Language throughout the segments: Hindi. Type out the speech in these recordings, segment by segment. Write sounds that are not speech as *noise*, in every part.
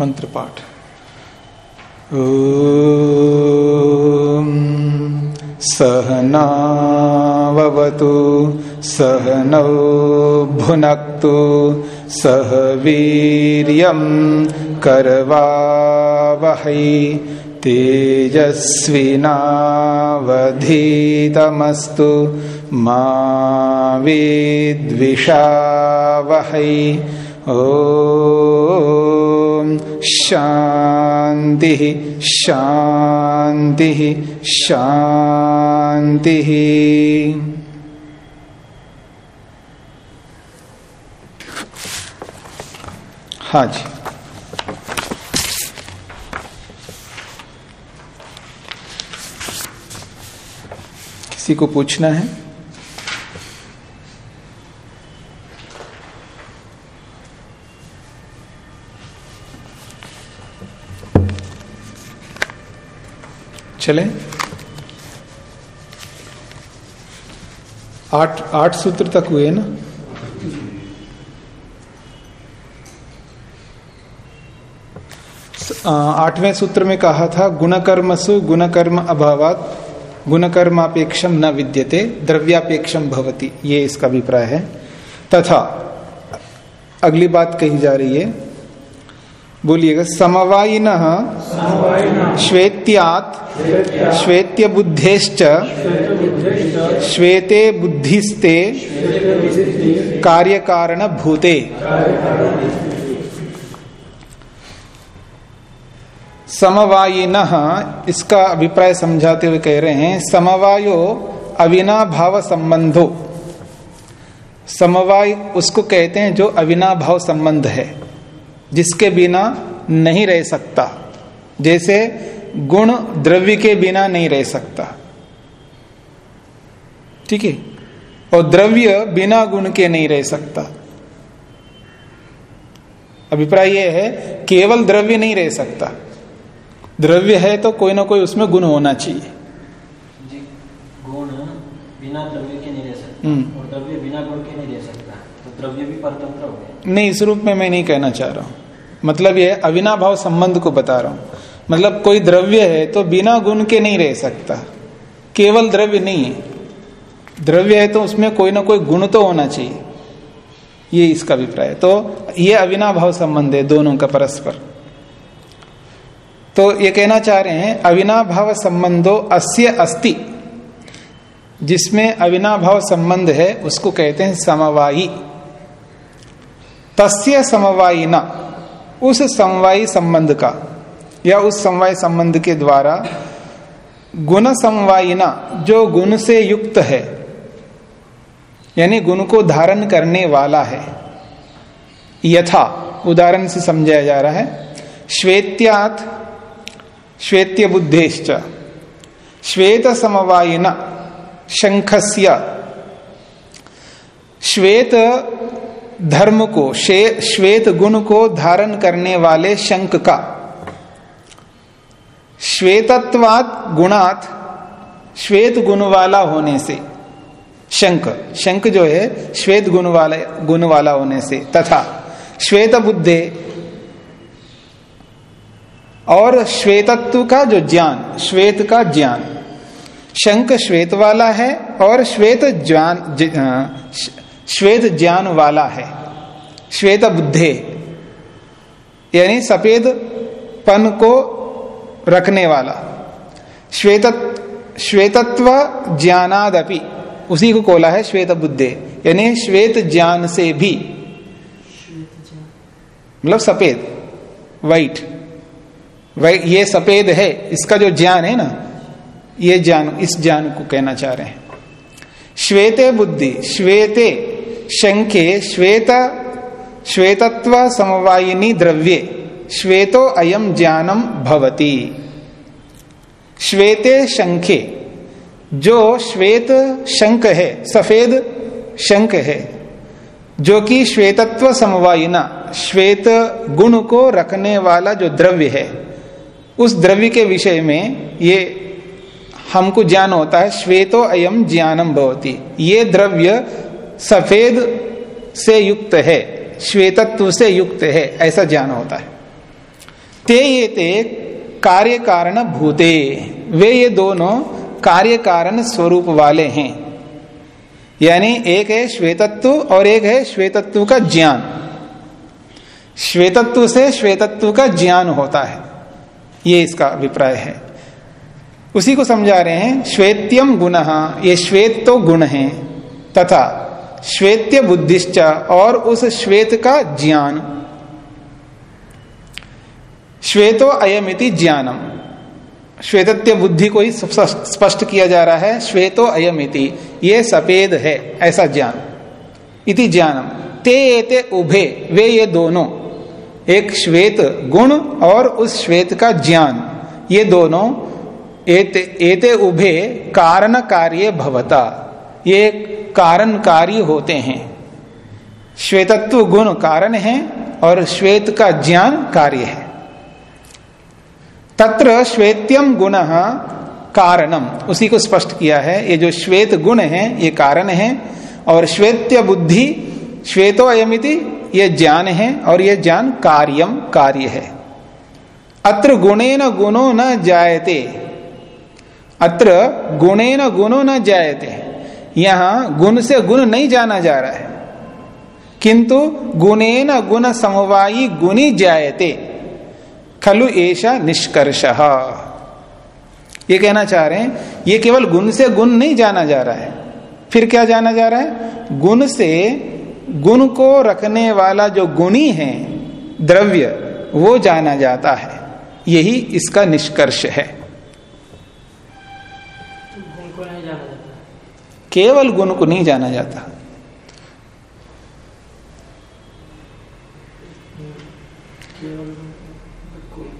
मंत्र पाठ सहनावतु सहनौ भुनक्तु सह वीर्यं करवावहै तेजस्विनावधीतमस्तु मा विद्विषावहै। ओ शांति शांति शांति। हाँ जी। किसी को पूछना है? चले। आठ आठ सूत्र तक हुए ना? आठवें सूत्र में कहा था, गुणकर्मसु गुणकर्म अभावात गुणकर्मापेक्षम न विद्यते द्रव्यापेक्षम भवती। ये इसका अभिप्राय है। तथा, अगली बात कही जा रही है। बोलिएगा, समवायिन श्वेत्यात श्वेत्य बुद्धेश्च श्वेते बुद्धिस्ते कार्य कारण भूते समवायिन इसका अभिप्राय समझाते हुए कह रहे हैं, समवायो अविना भाव संबंधो समवाय उसको कहते हैं जो अविना भाव संबंध है। जिसके बिना नहीं रह सकता। जैसे गुण द्रव्य के बिना नहीं रह सकता। ठीक है? और द्रव्य बिना गुण के नहीं रह सकता। अभिप्राय यह है केवल द्रव्य नहीं रह सकता। द्रव्य है तो कोई ना कोई उसमें गुण होना चाहिए। गुण बिना द्रव्य के नहीं रह सकता हम्म। और द्रव्य बिना गुण के नहीं रह सकता तो द्रव्य भी परतंत्र हो गया नहीं, इस रूप में मैं नहीं कहना चाह रहा हूँ। मतलब यह अविनाभाव संबंध को बता रहा हूँ। मतलब कोई द्रव्य है तो बिना गुण के नहीं रह सकता। केवल द्रव्य नहीं है। द्रव्य है तो उसमें कोई ना कोई गुण तो होना चाहिए। ये इसका अभिप्राय तो ये अविनाभाव संबंध है दोनों का परस्पर। तो ये कहना चाह रहे हैं, अविनाभाव संबंधो अस्य अस्ति। जिसमें अविनाभाव संबंध है, उसको कहते हैं समवायी। तस्य समवायी न, उस समवायी संबंध का, या उस समवाय संबंध के द्वारा गुण समवायिना जो गुण से युक्त है, यानी गुण को धारण करने वाला है। यथा, उदाहरण से समझाया जा रहा है, श्वेत्यात, श्वेत्य बुद्धेश्च, श्वेत समवायिना शंखस्य, श्वेत धर्म को श्वेत गुण को धारण करने वाले शंख का। श्वेतत्वात गुणात श्वेत गुण वाला होने से, शंख शंक जो है, श्वेत गुण वाला गुण वाला होने से, तथा श्वेत बुद्धे और श्वेतत्व का जो ज्ञान, श्वेत का ज्ञान। शंख श्वेत वाला है और श्वेत ज्ञान श्वेत ज्ञान वाला है, श्वेत बुद्धे, यानी सफ़ेद पन को रखने वाला, श्वेत, श्वेतत्व ज्ञानादपि, उसी को कोला है श्वेत बुद्धे, यानी श्वेत ज्ञान से भी मतलब सफ़ेद वाइट ये सफ़ेद है, इसका जो ज्ञान है ना, ये ज्ञान, इस ज्ञान को कहना चाह रहे हैं। श्वेते बुद्धि, श्वेते शंखे श्वेत, श्वेतत्व समवायिनी द्रव्ये, श्वेतो अयम ज्ञानम भवती। श्वेते शंखे, जो श्वेत शंख है, सफ़ेद शंख है, जो कि श्वेतत्व समवायिना, श्वेत गुण को रखने वाला जो द्रव्य है, उस द्रव्य के विषय में ये हमको ज्ञान होता है, श्वेतो अयम ज्ञानम भवती। ये द्रव्य सफ़ेद से युक्त है, श्वेतत्व से युक्त है, ऐसा ज्ञान होता है। ते ये ते कार्य कारण भूते, वे ये दोनों कार्य कारण स्वरूप वाले हैं। यानी एक है श्वेतत्व और एक है श्वेतत्व का ज्ञान। श्वेतत्व से श्वेतत्व का ज्ञान होता है। ये इसका अभिप्राय है। उसी को समझा रहे हैं श्वेत्यम गुण, ये श्वेत तो गुण है, तथा श्वेत्य बुद्धिश्च और उस श्वेत का ज्ञान। श्वेतो अयमिति ज्ञानम। श्वेतत्य बुद्धि को ही स्पष्ट किया जा रहा है श्वेतो अयमिति। ये सफ़ेद है ऐसा ज्ञान। इति ज्ञानम। ते एते उभे वे ये दोनों। एक श्वेत गुण और उस श्वेत का ज्ञान। ये दोनों एते, एते उभे कारण कार्य भवता। ये कारण कार्य होते हैं। श्वेतत्व गुण कारण है और श्वेत का ज्ञान कार्य है। तत्र श्वेत्यम गुण कारणम उसी को स्पष्ट किया है। ये जो श्वेत गुण है, ये कारण है और श्वेत्य बुद्धि, श्वेतो अयमिति, ये ज्ञान है और ये ज्ञान कार्यम कार्य है। अत्र गुणेन गुणो न जायते। अत्र गुणेन गुणो न जायते। यहाँ गुण से गुण नहीं जाना जा रहा है। किंतु गुणेन गुण समवायी गुणी जायते। खलु ऐसा निष्कर्ष। ये कहना चाह रहे हैं, ये केवल गुण से गुण नहीं जाना जा रहा है। फिर क्या जाना जा रहा है? गुण से गुण को रखने वाला जो गुणी है, द्रव्य, वो जाना जाता है। यही इसका निष्कर्ष है। केवल गुण को नहीं जाना जाता।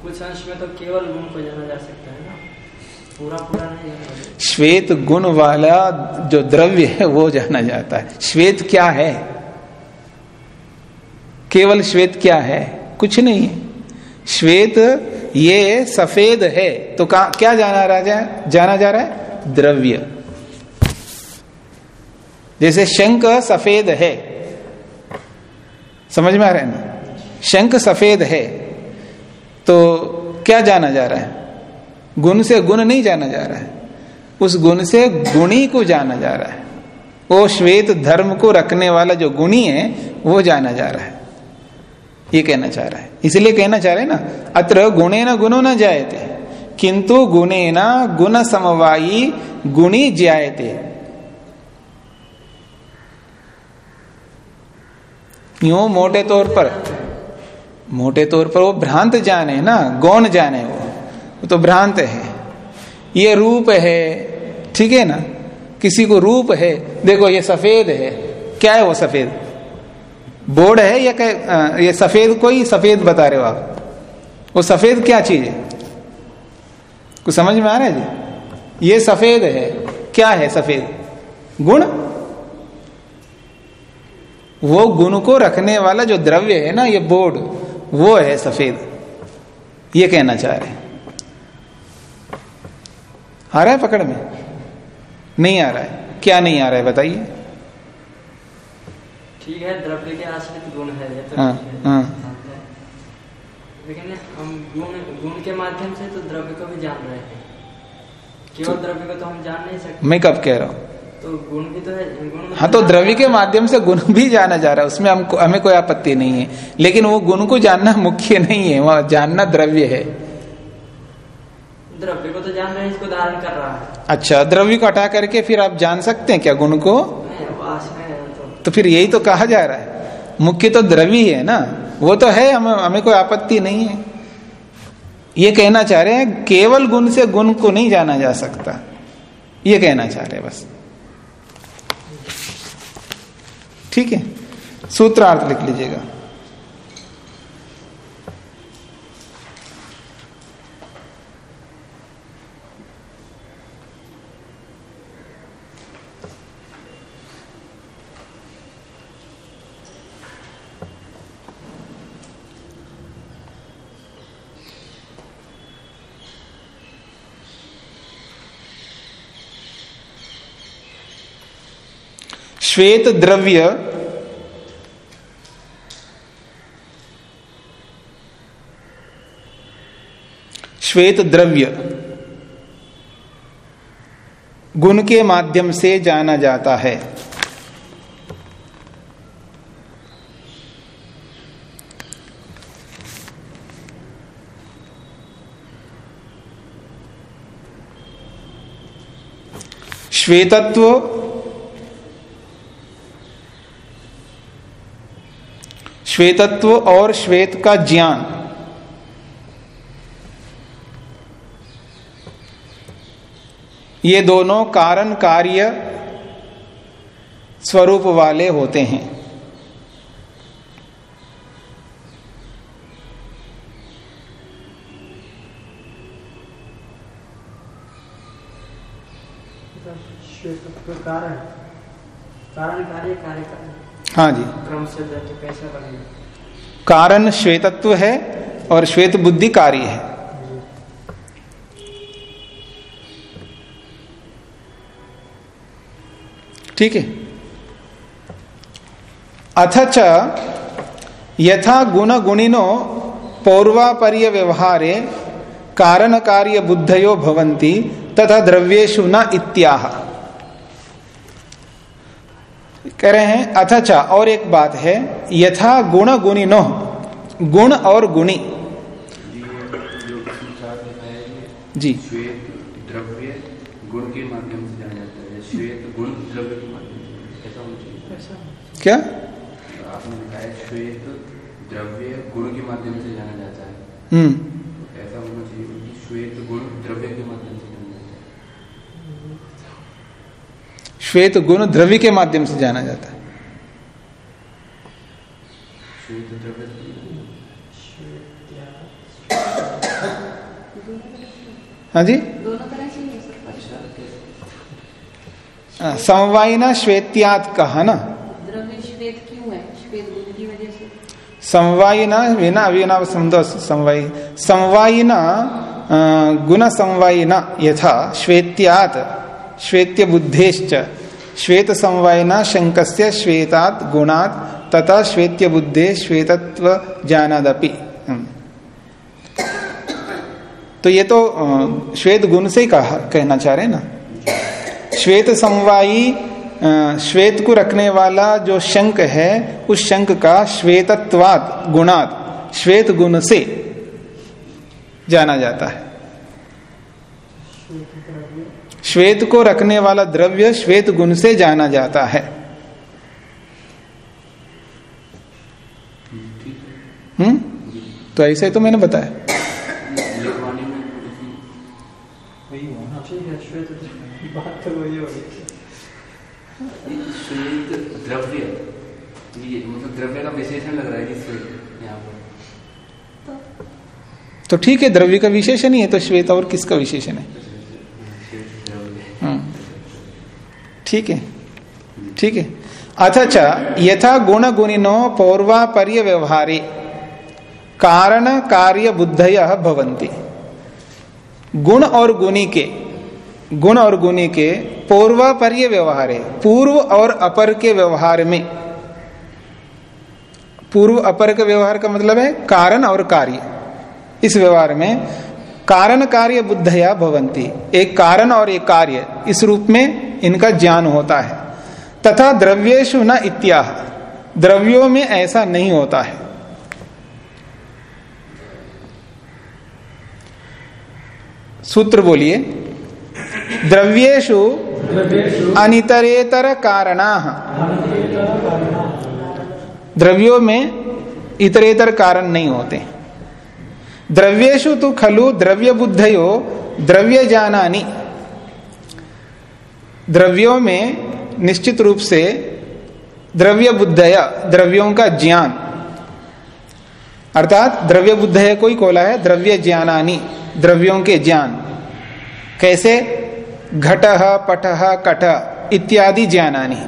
कुछ अंश में तो केवल गुण को जाना जा सकता है ना? पूरा पूरा नहीं श्वेत गुण वाला जो द्रव्य है वो जाना जाता है। श्वेत क्या है? केवल श्वेत क्या है? कुछ नहीं। है श्वेत ये सफ़ेद है तो क्या जाना राजा? जाना जा रहा है द्रव्य। जैसे शंख सफ़ेद है। समझ में आ रहा है ना? शंख सफ़ेद है। तो क्या जाना जा रहा है? गुण से गुण नहीं जाना जा रहा है। उस गुण से गुणी को जाना जा रहा है। वो श्वेत धर्म को रखने वाला जो गुणी है, वो जाना जा रहा है। ये कहना चाह रहा है। इसलिए कहना चाह रहे हैं ना, अत्र गुणे न गुणो न जायते, किंतु गुणे न गुण समवायी गुणी जायते यूँ मोटे तौर पर। मोटे तौर पर वो भ्रांत जान ना, गौण जान वो। वो तो भ्रांत है। ये रूप है, ठीक है ना? किसी को रूप है, देखो ये सफ़ेद है। क्या है वो सफ़ेद? बोर्ड है या क्या ये सफ़ेद को ही सफ़ेद बता रहे हो आप? वो सफ़ेद क्या चीज़ है? कुछ समझ में आ रहा है जी? ये सफ़ेद है। क्या है सफ़ेद? गुण? वो गुण को रखने वाला जो द्रव्य है ना ये बोर्ड वो है सफ़ेद। ये कहना चाह रहे आ रहा है पकड़ में? नहीं आ रहा है। क्या नहीं आ रहा है बताइए। ठीक है द्रव्य के आश्रित गुण है ये तो हाँ हाँ। लेकिन हम गुण गुण के माध्यम से तो द्रव्य को भी जान रहे हैं। केवल द्रव्य को तो हम जान नहीं सकते? मैं कब कह रहा हूँ? तो गुण भी तो है हाँ तो द्रव्य के माध्यम से गुण भी जाना जा रहा है उसमें हमको हमें कोई आपत्ति नहीं है। लेकिन वो गुण को जानना मुख्य नहीं है वह जानना द्रव्य है। द्रव्य को तो जान रहे हैं इसको धारण कर रहा है। अच्छा द्रव्य को हटा करके फिर आप जान सकते हैं क्या गुण को? तो। तो फिर यही तो कहा जा रहा है। मुख्य तो द्रव्य है ना। वो तो है हमें हमें कोई आपत्ति नहीं है। ये कहना चाह रहे हैं केवल गुण से गुण को नहीं जाना जा सकता। ये कहना चाह रहे हैं बस। ठीक है? सूत्रार्थ लिख लीजिएगा। श्वेत द्रव्य श्वेत द्रव्य गुण के माध्यम से जाना जाता है। श्वेतत्व श्वेतत्व और श्वेत का ज्ञान। ये दोनों कारण कार्य स्वरूप वाले होते हैं। कारण। कारण कार्य कार्य हाँ जी। क्रम से बनेगा कारण श्वेतत्व है और श्वेत बुद्धि कार्य है। ठीक है। अथ यथा गुण गुणिनो पौर्वापर्य व्यवहारे कारण कार्य बुद्धयो भवंती तथा द्रव्येशु न इत्याह। कह रहे हैं अथचा और एक बात है यथा गुण गुणी नो गुण और गुणी। जी। श्वेत द्रव्य गुण के माध्यम से जाना जाता है श्वेत गुण द्रव्य के माध्यम से ऐसा होना क्या आपने बताया श्वेत द्रव्य गुण के माध्यम से जाना जाता है। हम्म तो ऐसा होना चाहिए कि श्वेत गुण द्रव्य के माध्यम से जाना जाता है श्वेत गुण द्रव्य के माध्यम से जाना जाता है। हाँ जी? दोनों तरह से हो समवायिना श्वेत्यात कहा ना। श्वेत क्यों है? श्वेत गुण की वजह से। समवायिना विना अविना समवायी। समवायिना गुण समवायिना यथा श्वेत्यात श्वेत्य बुद्धेश्च। श्वेत समवायिना शंकस्य श्वेतात गुणात, तथा श्वेत्य बुद्धे श्वेतत्व जानादपि। हम्म। तो ये तो श्वेत गुण से ही कहा, कहना चाह रहे ना? श्वेत समवायी श्वेत को रखने वाला जो शंक है, उस शंक का श्वेतत्वात, गुणात, श्वेत गुण से जाना जाता है। श्वेत को रखने वाला द्रव्य श्वेत गुण से जाना जाता है। हम्म? तो ऐसे ही तो मैंने बताया। द्रव्य। मतलब द्रव्य का विशेषण लग रहा है कि यहाँ पर। तो ठीक है द्रव्य का विशेषण ही है तो श्वेत और किसका विशेषण है श्वेत द्रव्य हम्म। ठीक है ठीक है। अथच यथा गुण गुणिनो पौर्वापर्य व्यवहारे कारण कार्य बुद्धय भवंती गुण और गुणी के, गुण और गुणी के पूर्वापर्य व्यवहार है पूर्व और अपर के व्यवहार में। पूर्व अपर के व्यवहार का मतलब है कारण और कार्य। इस व्यवहार में कारण कार्य बुद्धया भवंती एक कारण और एक कार्य, इस रूप में इनका ज्ञान होता है। तथा द्रव्येशु न इत्याह। द्रव्यों में ऐसा नहीं होता है। सूत्र बोलिए। द्रव्येशु अनितरेतर कारणा। द्रव्यों में इतरेतर कारण नहीं होते। द्रव्येशु तो खलु द्रव्य बुद्धयो द्रव्य जानानी द्रव्यों में निश्चित रूप से द्रव्य बुद्धया द्रव्यों का ज्ञान। अर्थात द्रव्य बुद्धय कोई कोला है? द्रव्य ज्ञानानी द्रव्यों के ज्ञान। कैसे? घट, पट, कट इत्यादि ज्ञानानी।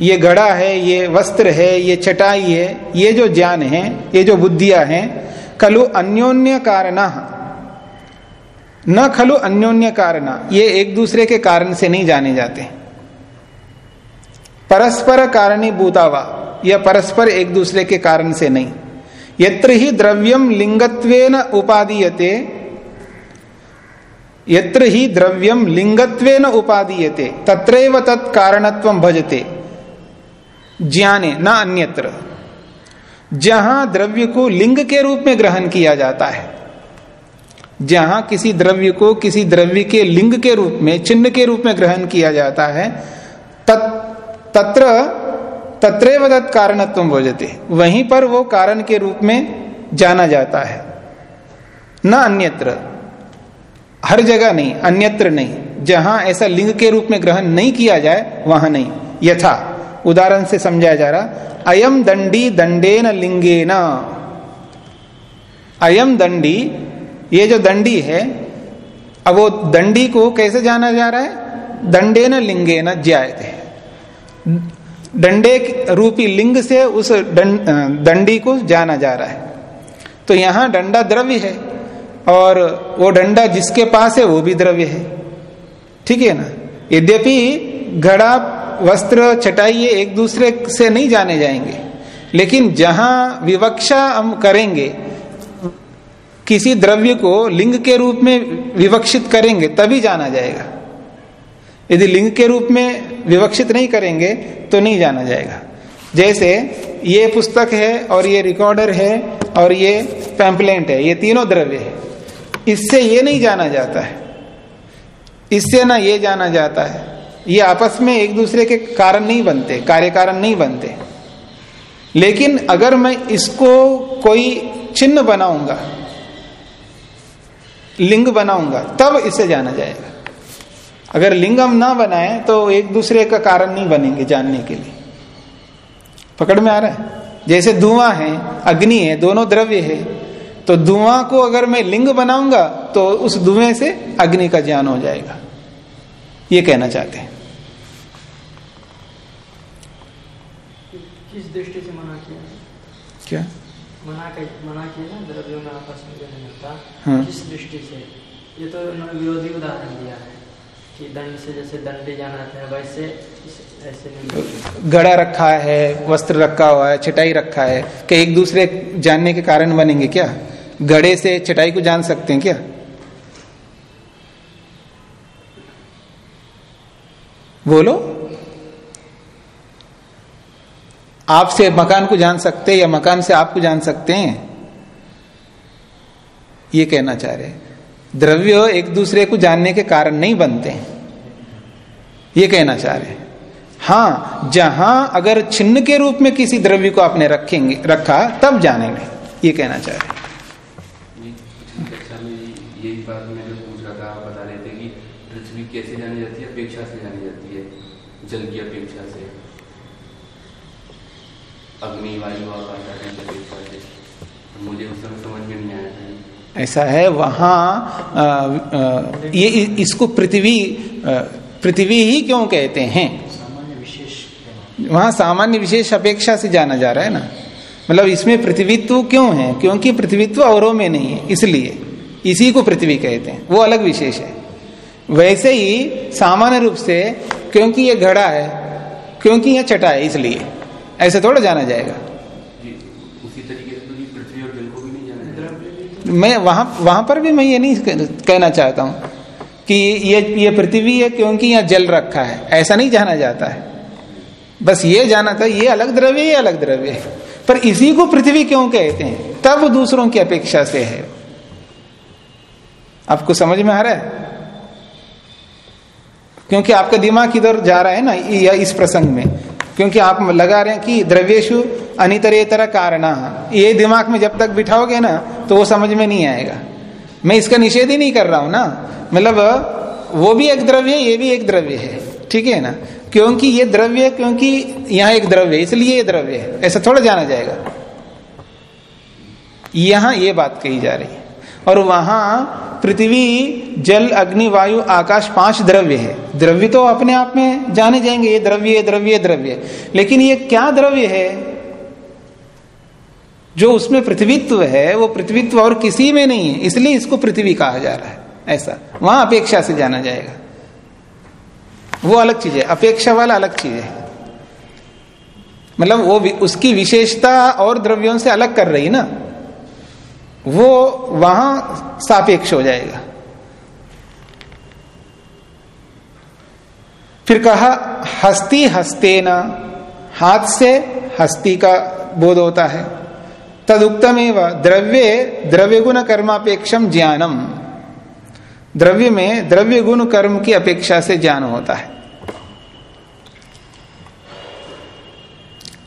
ये घड़ा है, ये वस्त्र है, ये चटाई है, ये जो ज्ञान है, ये जो बुद्धियाँ हैं, कलु अन्योन्य कारण न खलु अन्योन्य कारण। ये एक दूसरे के कारण से नहीं जाने जाते। परस्पर कारणी भूतावा यह परस्पर एक दूसरे के कारण से नहीं। यत्र ही द्रव्यम लिंगत्वेन उपादीयते, यत्र ही द्रव्यम लिंगत्वे न उपादीयते, तत्रैव तत्कारणत्व भजते। ज्ञाने, न अन्यत्र। जहाँ द्रव्य को लिंग के रूप में ग्रहण किया जाता है जहाँ किसी द्रव्य को किसी द्रव्य के लिंग के रूप में, चिन्ह के रूप में ग्रहण किया जाता है तत्र, तत्रेव तत् कारणत्व भोजते। वहीं पर वो कारण के रूप में जाना जाता है। न अन्यत्र। हर जगह नहीं, अन्यत्र नहीं। जहाँ ऐसा लिंग के रूप में ग्रहण नहीं किया जाए, वहाँ नहीं। यथा। उदाहरण से समझाया जा रहा अयम दंडी दंडेन लिंगेन। अयम दंडी ये जो दंडी है, अब वो दंडी को कैसे जाना जा रहा है? दंडे न लिंगे न ज्यायते। डंडे रूपी लिंग से उस दंडी को जाना जा रहा है। तो यहाँ डंडा द्रव्य है, और वो डंडा जिसके पास है वो भी द्रव्य है। ठीक है ना? यद्यपि घड़ा, वस्त्र, चटाई ये एक दूसरे से नहीं जाने जाएँगे, लेकिन जहाँ विवक्षा हम करेंगे किसी द्रव्य को लिंग के रूप में विवक्षित करेंगे, तभी जाना जाएगा। यदि लिंग के रूप में विवक्षित नहीं करेंगे तो नहीं जाना जाएगा। जैसे ये पुस्तक है और ये रिकॉर्डर है और ये पैम्पलेंट है, ये तीनों द्रव्य है। इससे ये नहीं जाना जाता है। इससे ना ये जाना जाता है। ये आपस में एक दूसरे के कारण नहीं बनते कार्य कारण नहीं बनते। लेकिन अगर मैं इसको कोई चिन्ह बनाऊँगा लिंग बनाऊँगा तब इसे जाना जाएगा। अगर लिंगम ना बनाए तो एक दूसरे का कारण नहीं बनेंगे जानने के लिए। पकड़ में आ रहा है? जैसे धुआँ है अग्नि है दोनों द्रव्य है तो धुआँ को अगर मैं लिंग बनाऊँगा तो उस धुएँ से अग्नि का ज्ञान हो जाएगा। ये कहना चाहते हैं। किस दृष्टि से मना किया? क्या? मना मना किया द्रव्यों में आपस में। हाँ। किस दृष्टि से। ये तो उन्होंने विरोधी उदाहरण दिया है कि दंड से जैसे दंडे जाना था वैसे ऐसे नहीं रखा है वस्त्र रखा हुआ है चटाई रखा है कि एक दूसरे जानने के कारण बनेंगे क्या? गड़े से चटाई को जान सकते हैं क्या? बोलो। आपसे मकान को जान सकते हैं या मकान से आपको जान सकते हैं? ये कहना चाह रहे। द्रव्य एक दूसरे को जानने के कारण नहीं बनते ये कहना चाह रहे हैं। हाँ जहाँ अगर छिन्न के रूप में किसी द्रव्य को आपने रखेंगे, रखा, तब जानेंगे। ये कहना चाह रहे है, अपेक्षा से जानी जाती है, जल की अपेक्षा से। अग्नि, वायु आकाश आदि की अपेक्षा से तो मुझे उस समय समझ में नहीं आया था ऐसा है वहाँ ये इसको पृथ्वी पृथ्वी ही क्यों कहते हैं? वहाँ सामान्य विशेष अपेक्षा से जाना जा रहा है ना? मतलब इसमें पृथ्वीत्व क्यों है? क्योंकि पृथ्वीत्व औरों में नहीं है इसलिए। इसी को पृथ्वी कहते हैं। वो अलग विशेष है। वैसे ही सामान्य रूप से क्योंकि ये घड़ा है क्योंकि यह चटा है इसलिए। ऐसे थोड़ा जाना जाएगा जी उसी तरीके से तो जी पृथ्वी और जल को भी नहीं जाना जाता द्रव्य भी मैं वहाँ वहाँ पर भी मैं ये नहीं कहना चाहता हूँ कि ये ये पृथ्वी है क्योंकि यहाँ जल रखा है, ऐसा नहीं जाना जाता है। बस ये जाना था, ये अलग द्रव्य, ये अलग द्रव्य। है पर इसी को पृथ्वी क्यों कहते हैं? तब दूसरों की अपेक्षा से है। आपको समझ में आ रहा है? क्योंकि आपका दिमाग इधर जा रहा है ना, या इस प्रसंग में। क्योंकि आप लगा रहे हैं कि द्रव्येशु अनितरेतर कारण। ये दिमाग में जब तक बिठाओगे ना तो वो समझ में नहीं आएगा। मैं इसका निषेध ही नहीं कर रहा हूँ ना। मतलब वो भी एक द्रव्य है ये भी एक द्रव्य है। ठीक है ना? क्योंकि ये द्रव्य, क्योंकि यहाँ एक द्रव्य है, इसलिए ये द्रव्य है। ऐसा थोड़ा जाना जाएगा। यहाँ ये बात कही जा रही है। और वहाँ पृथ्वी, जल, अग्नि, वायु, आकाश पाँच द्रव्य है। द्रव्य तो अपने आप में जाने जाएँगे। ये द्रव्य द्रव्य द्रव्य। लेकिन ये क्या द्रव्य है? जो उसमें पृथ्वीत्व है, वो पृथ्वीत्व और किसी में नहीं है, इसलिए इसको पृथ्वी कहा जा रहा है। ऐसा। वहाँ अपेक्षा से जाना जाएगा। वो अलग चीज़ है। अपेक्षा वाला अलग चीज़ है। मतलब वो उसकी विशेषता और द्रव्यों से अलग कर रही ना। वो वहाँ सापेक्ष हो जाएगा। फिर कहा, हस्ती हस्ते न हाथ से हस्ती का बोध होता है। तदुक्तम एवं द्रव्य द्रव्य गुण कर्मापेक्षम ज्ञानम द्रव्य में द्रव्य गुण कर्म की अपेक्षा से ज्ञान होता है।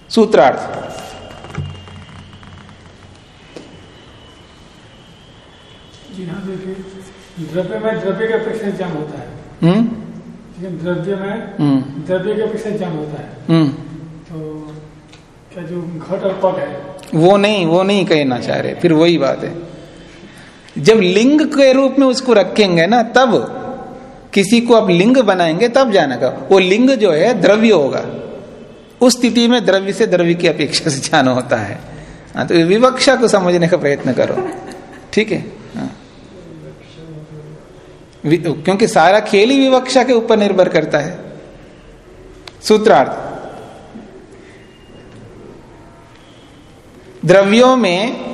सूत्रार्थ। जी हाँ देखिए द्रव्य में द्रव्य के अपेक्षा ज्ञान होता है। हम्म? द्रव्य में हम्म। द्रव्य के अपेक्षा ज्ञान होता है। हम्म। तो क्या जो घट और पट है। वो नहीं वो नहीं कहना चाह रहे, फिर वही बात है। जब लिंग के रूप में उसको रखेंगे ना, तब किसी को आप लिंग बनाएँगे, तब जानेगा वो लिंग जो है, द्रव्य होगा। उस स्थिति में द्रव्य से द्रव्य की अपेक्षा से ज्ञान होता है। हाँ तो विवक्षा को समझने का प्रयत्न करो। ठीक है? हाँ। क्योंकि सारा खेल ही विवक्षा के ऊपर निर्भर करता है। सूत्रार्थ। द्रव्यों में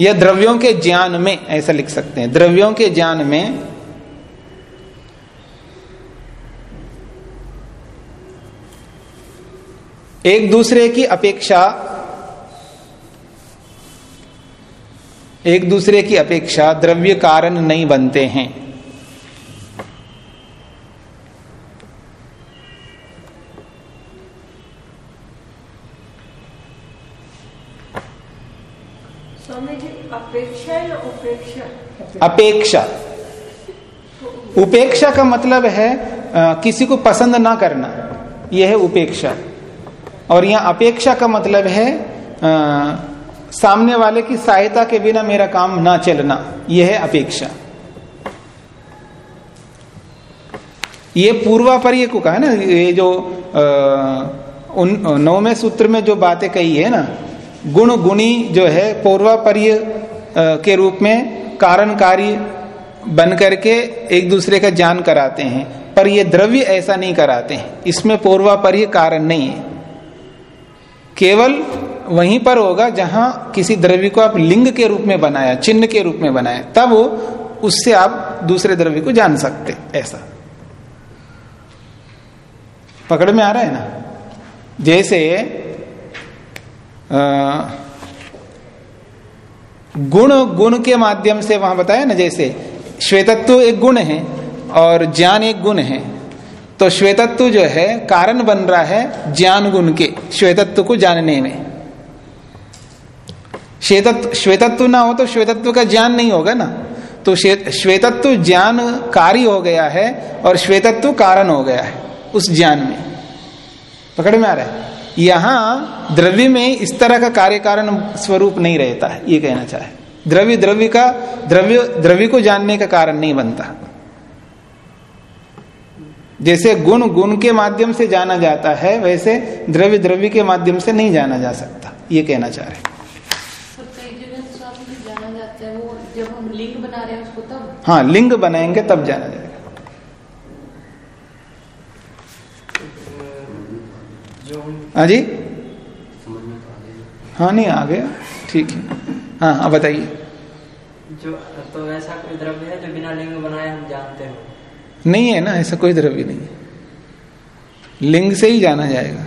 यह द्रव्यों के ज्ञान में, ऐसा लिख सकते हैं, द्रव्यों के ज्ञान में एक दूसरे की अपेक्षा एक दूसरे की अपेक्षा द्रव्य कारण नहीं बनते हैं। अपेक्षा या उपेक्षा? अपेक्षा। उपेक्षा का मतलब है अ, किसी को पसंद ना करना। यह है उपेक्षा। और यहाँ अपेक्षा का मतलब है अ, सामने वाले की सहायता के बिना मेरा काम ना चलना, यह है अपेक्षा। ये पूर्वापर्य को कहा ना, ये जो नौवें सूत्र में जो बातें कही है ना, गुण गुणी जो है पूर्वापर्य के रूप में कारणकारी बन करके एक दूसरे का ज्ञान कराते हैं, पर ये द्रव्य ऐसा नहीं कराते हैं। इसमें पूर्वापर्य कारण नहीं है। केवल वहीं पर होगा जहाँ किसी द्रव्य को आप लिंग के रूप में बनाया, चिन्ह के रूप में बनाया, तब उससे आप दूसरे द्रव्य को जान सकते, ऐसा। पकड़ में आ रहा है ना? जैसे गुण गुण के माध्यम से वहाँ बताया ना, जैसे श्वेतत्व एक गुण है और ज्ञान एक गुण है। तो श्वेतत्व जो है, कारण बन रहा है ज्ञान गुण के, श्वेतत्व को जानने में। श्वेतत्व श्वेतत्व ना हो तो श्वेतत्व का ज्ञान नहीं होगा ना। तो श्वे- श्वेतत्व ज्ञान कार्य हो गया है और श्वेतत्व कारण हो गया है उस ज्ञान में। पकड़ में आ रहा है। यहाँ द्रव्य में इस तरह का कार्य कारण स्वरूप नहीं रहता है, ये कहना चाहे। द्रव्य द्रव्य का, द्रव्य द्रव्य को जानने का कारण नहीं बनता। जैसे गुण गुण के माध्यम से जाना जाता है, वैसे द्रव्य द्रव्य के माध्यम से नहीं जाना जा सकता, ये कहना चाह रहे पर कई जगह स्वामी जी जाना जाता है वो जब हम लिंग बना रहे हैं उसको तब हाँ लिंग बनाएँगे तब जाना जाएगा। हाँ जी? हाँ नहीं आ गया ठीक है। हाँ हाँ बताइए। जो तो ऐसा कोई द्रव्य है जो बिना लिंग बनाए हम जानते हो? नहीं है ना ऐसा कोई द्रव्य नहीं है। लिंग से ही जाना जाएगा।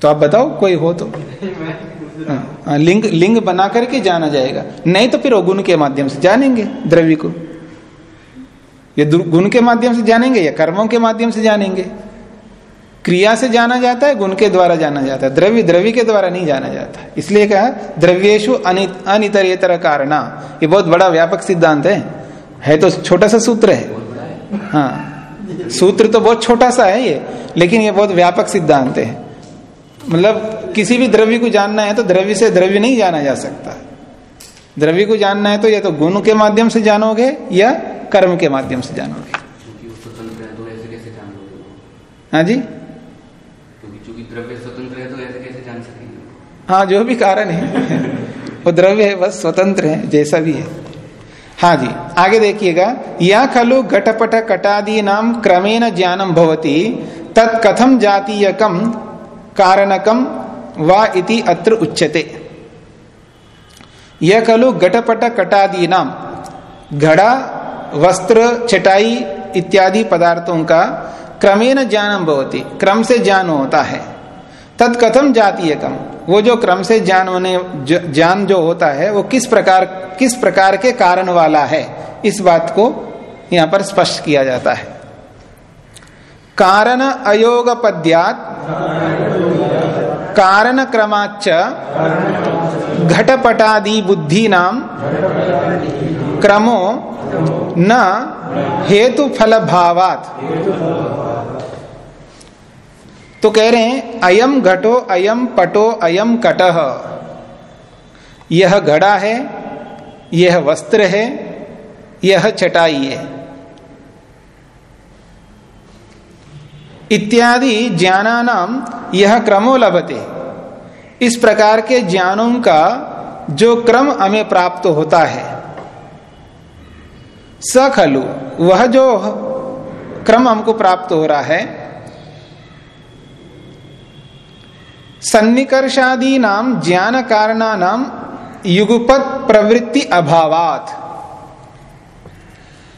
तो आप बताओ कोई हो तो। *laughs* हाँ, लिंग लिंग बना करके जाना जाएगा। नहीं तो फिर गुण के माध्यम से जानेंगे द्रव्य को। ये गुण के माध्यम से जानेंगे या कर्मों के माध्यम से जानेंगे? क्रिया से जाना जाता है गुण के द्वारा जाना जाता है। द्रव्य द्रव्य के द्वारा नहीं जाना जाता इसलिए कहा द्रव्येशु अनितरेतर कारणा। ये बहुत बड़ा व्यापक सिद्धांत है। है तो छोटा सा सूत्र है। हाँ सूत्र तो बहुत छोटा सा है ये लेकिन ये बहुत व्यापक सिद्धांत है। मतलब किसी भी द्रव्य को जानना है तो द्रव्य से द्रव्य नहीं जाना जा सकता। द्रव्य को जानना है तो या तो गुण के माध्यम से जानोगे या कर्म के माध्यम से जानोगे। है तो? हाँ जी? द्रव्य स्वतंत्र है तो ऐसे कैसे जान सकेंगे? हाँ जो भी कारण है। वो द्रव्य है बस स्वतंत्र है जैसा भी है। हाँ जी आगे देखिएगा। या खलु घटपट कटादी नाम क्रमेण ज्ञानम भवती तत् कथम जातीयकम कारणकम वा इति अत्र उच्यते। यह खलु घटपट कटादी नाम घड़ा, वस्त्र, चटाई इत्यादि पदार्थों का क्रमेण ज्ञानम भवती, क्रम से ज्ञान होता है। तत्कथम जातीय कम वो जो क्रम से ज्ञान होने ज्ञान जो होता है, वो किस प्रकार किस प्रकार के कारण वाला है, इस बात को यहाँ पर स्पष्ट किया जाता है। कारण अयोग पद्यात कारण क्रमाच घटपटादि बुद्धि नाम क्रमो न हेतु फल भावात तो कह रहे हैं अयम घटो अयम पटो अयम कटह यह घड़ा है, यह वस्त्र है, यह चटाई है। इत्यादि ज्ञानानाम यह क्रमो लभते। इस प्रकार के ज्ञानों का जो क्रम हमें प्राप्त होता है। स खलु, वह जो क्रम हमको प्राप्त हो रहा है। सन्निकर्षादी नाम ज्ञान कारणा नाम युगपत प्रवृत्ति अभावात।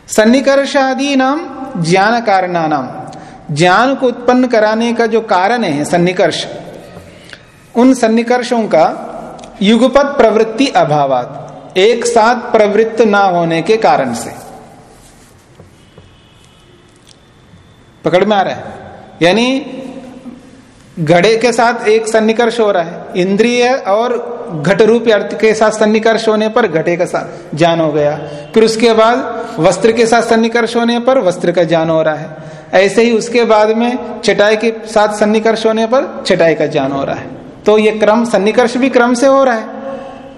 सन्निकर्षादी नाम ज्ञान कारणा नाम ज्ञान को उत्पन्न कराने का जो कारण है, सन्निकर्ष, उन सन्निकर्षों का युगपत प्रवृत्ति अभावात, एक साथ प्रवृत्त ना होने के कारण से। पकड़ में आ रहा है? यानी, घड़े के साथ एक सन्निकर्ष हो रहा है, इंद्रिय और घट रूप अर्थ के साथ सन्निकर्ष होने पर घटे का साथ ज्ञान हो गया। फिर उसके बाद वस्त्र के साथ सन्निकर्ष होने पर वस्त्र का ज्ञान हो रहा है। ऐसे ही उसके बाद में चटाई के साथ सन्निकर्ष होने पर चटाई का ज्ञान हो रहा है। तो ये क्रम सन्निकर्ष भी क्रम से हो रहा है।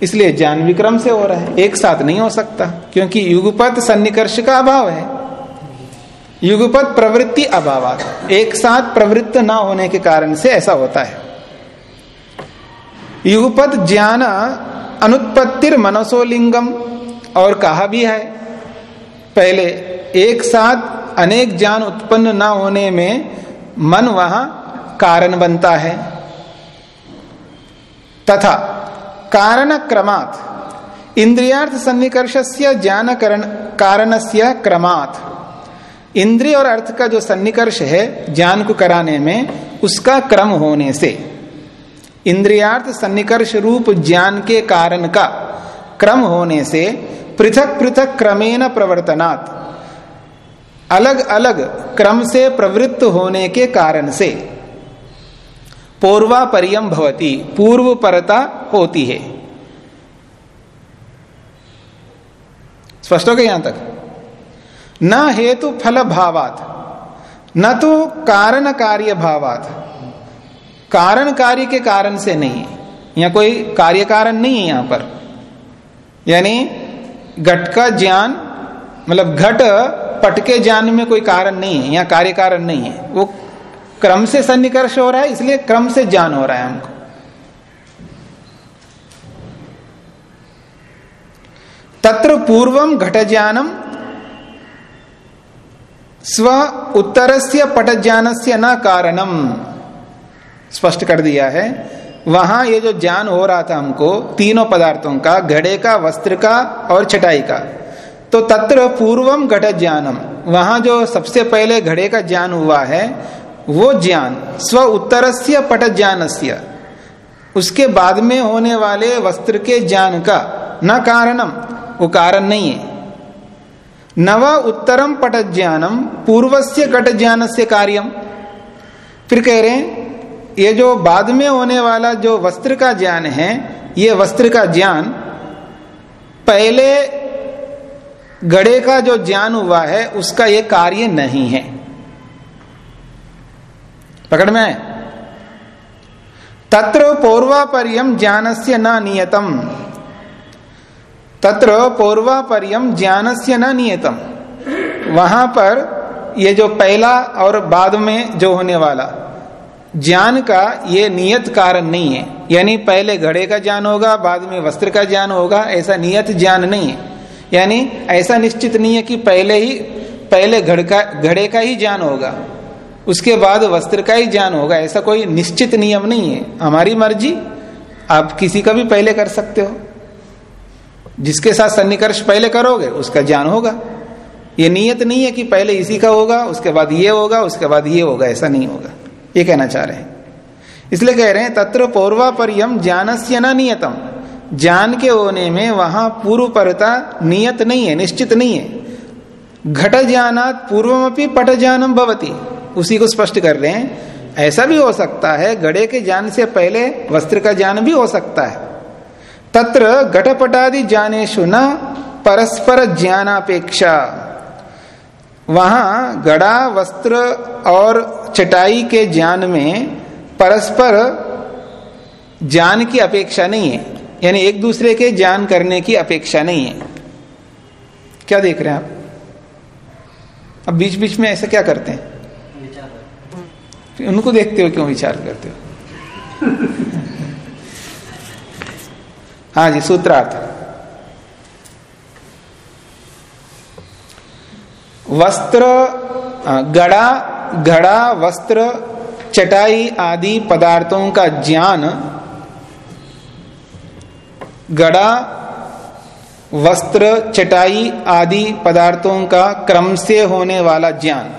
इसलिए ज्ञान भी क्रम से हो रहा है। एक साथ नहीं हो सकता, क्योंकि युगपत सन्निकर्ष का अभाव है। युगपत प्रवृत्ति अभाव एक साथ प्रवृत्त ना होने के कारण से ऐसा होता है। युगपत ज्ञान अनुत्पत्तिर मनसोलिंगम और कहा भी है, पहले एक साथ अनेक ज्ञान उत्पन्न ना होने में मन वहाँ कारण बनता है। तथा कारण क्रमात्, इंद्रियार्थ सन्निकर्ष से ज्ञान कारण से क्रमात्। इंद्रिय और अर्थ का जो सन्निकर्ष है ज्ञान को कराने में, उसका क्रम होने से। इंद्रियार्थ सन्निकर्ष रूप ज्ञान के कारण का क्रम होने से पृथक पृथक क्रमेण प्रवर्तनात्। अलग अलग क्रम से प्रवृत्त होने के कारण से पूर्वा परियम भवती, पूर्व परता होती है। स्पष्ट हो गया यहाँ तक? न हेतु फल भावात, न तो कारण कार्य भावात। कारण कार्य के कारण से नहीं। यहाँ कोई कार्य कारण नहीं है यहाँ पर। यानी घट का ज्ञान मतलब घट पट के ज्ञान में कोई कारण नहीं है, या कार्य कारण नहीं है। वो क्रम से सन्निकर्ष हो रहा है, इसलिए क्रम से ज्ञान हो रहा है हमको। तत्र पूर्वम घट ज्ञानम, स्व उत्तर से पट ज्ञान से न कारणम। स्पष्ट कर दिया है। वहाँ ये जो ज्ञान हो रहा था हमको, तीनों पदार्थों का, घड़े का, वस्त्र का और चटाई का। तो तत्र पूर्वम घट ज्ञानम वहाँ जो सबसे पहले घड़े का ज्ञान हुआ है, वो ज्ञान, स्व उत्तर पट ज्ञान उसके बाद में होने वाले वस्त्र के ज्ञान का, न कारणम, वो कारण नहीं है। नव उत्तरम पट ज्ञानम पूर्व से घट ज्ञान से कार्यम। फिर कह रहे हैं, ये जो बाद में होने वाला जो वस्त्र का ज्ञान है, ये वस्त्र का ज्ञान, पहले गड़े का जो ज्ञान हुआ है, उसका ये कार्य नहीं है। पकड़ में तत्र पूर्वापर्यम ज्ञान से न नियतम। तत्र पूर्वापर्यम ज्ञान से न नियतम। वहाँ पर ये जो पहला और बाद में जो होने वाला, ज्ञान का ये नियत कारण नहीं है। यानी पहले घड़े का ज्ञान होगा, बाद में वस्त्र का ज्ञान होगा, ऐसा नियत ज्ञान नहीं है। यानी ऐसा निश्चित नहीं है कि पहले ही, पहले घड़ का घड़े का ही ज्ञान होगा। उसके बाद वस्त्र का ही ज्ञान होगा। ऐसा कोई निश्चित नियम नहीं है। हमारी मर्ज़ी, आप किसी का भी पहले कर सकते हो। जिसके साथ सन्निकर्ष पहले करोगे, उसका ज्ञान होगा। ये नियत नहीं है कि पहले इसी का होगा, उसके बाद ये होगा, उसके बाद ये होगा। ऐसा नहीं होगा। ये कहना चाह रहे हैं। इसलिए कह रहे हैं, तत्र पूर्वापर्यम ज्ञान से न नियतम। ज्ञान के होने में वहाँ पूर्व परता नियत नहीं है, निश्चित नहीं है। घट ज्ञानात पूर्वमपि पट ज्ञानम भवती। उसी को स्पष्ट कर रहे हैं। ऐसा भी हो सकता है गड़े के ज्ञान से पहले वस्त्र का ज्ञान भी हो सकता है। तत्र घटपटादि ज्ञानेशु न परस्पर ज्ञानापेक्षा। वहाँ गड़ा वस्त्र और चटाई के ज्ञान में परस्पर ज्ञान की अपेक्षा नहीं है। यानी एक दूसरे के ज्ञान करने की अपेक्षा नहीं है। क्या देख रहे हैं आप? अब बीच बीच में ऐसा क्या करते हैं? विचार उनको देखते हो क्यों विचार करते हो? हाँ जी, सूत्रार्थ। वस्त्र गड़ा, घड़ा, वस्त्र, चटाई आदि पदार्थों का ज्ञान गड़ा, वस्त्र, चटाई आदि पदार्थों का क्रम से होने वाला ज्ञान।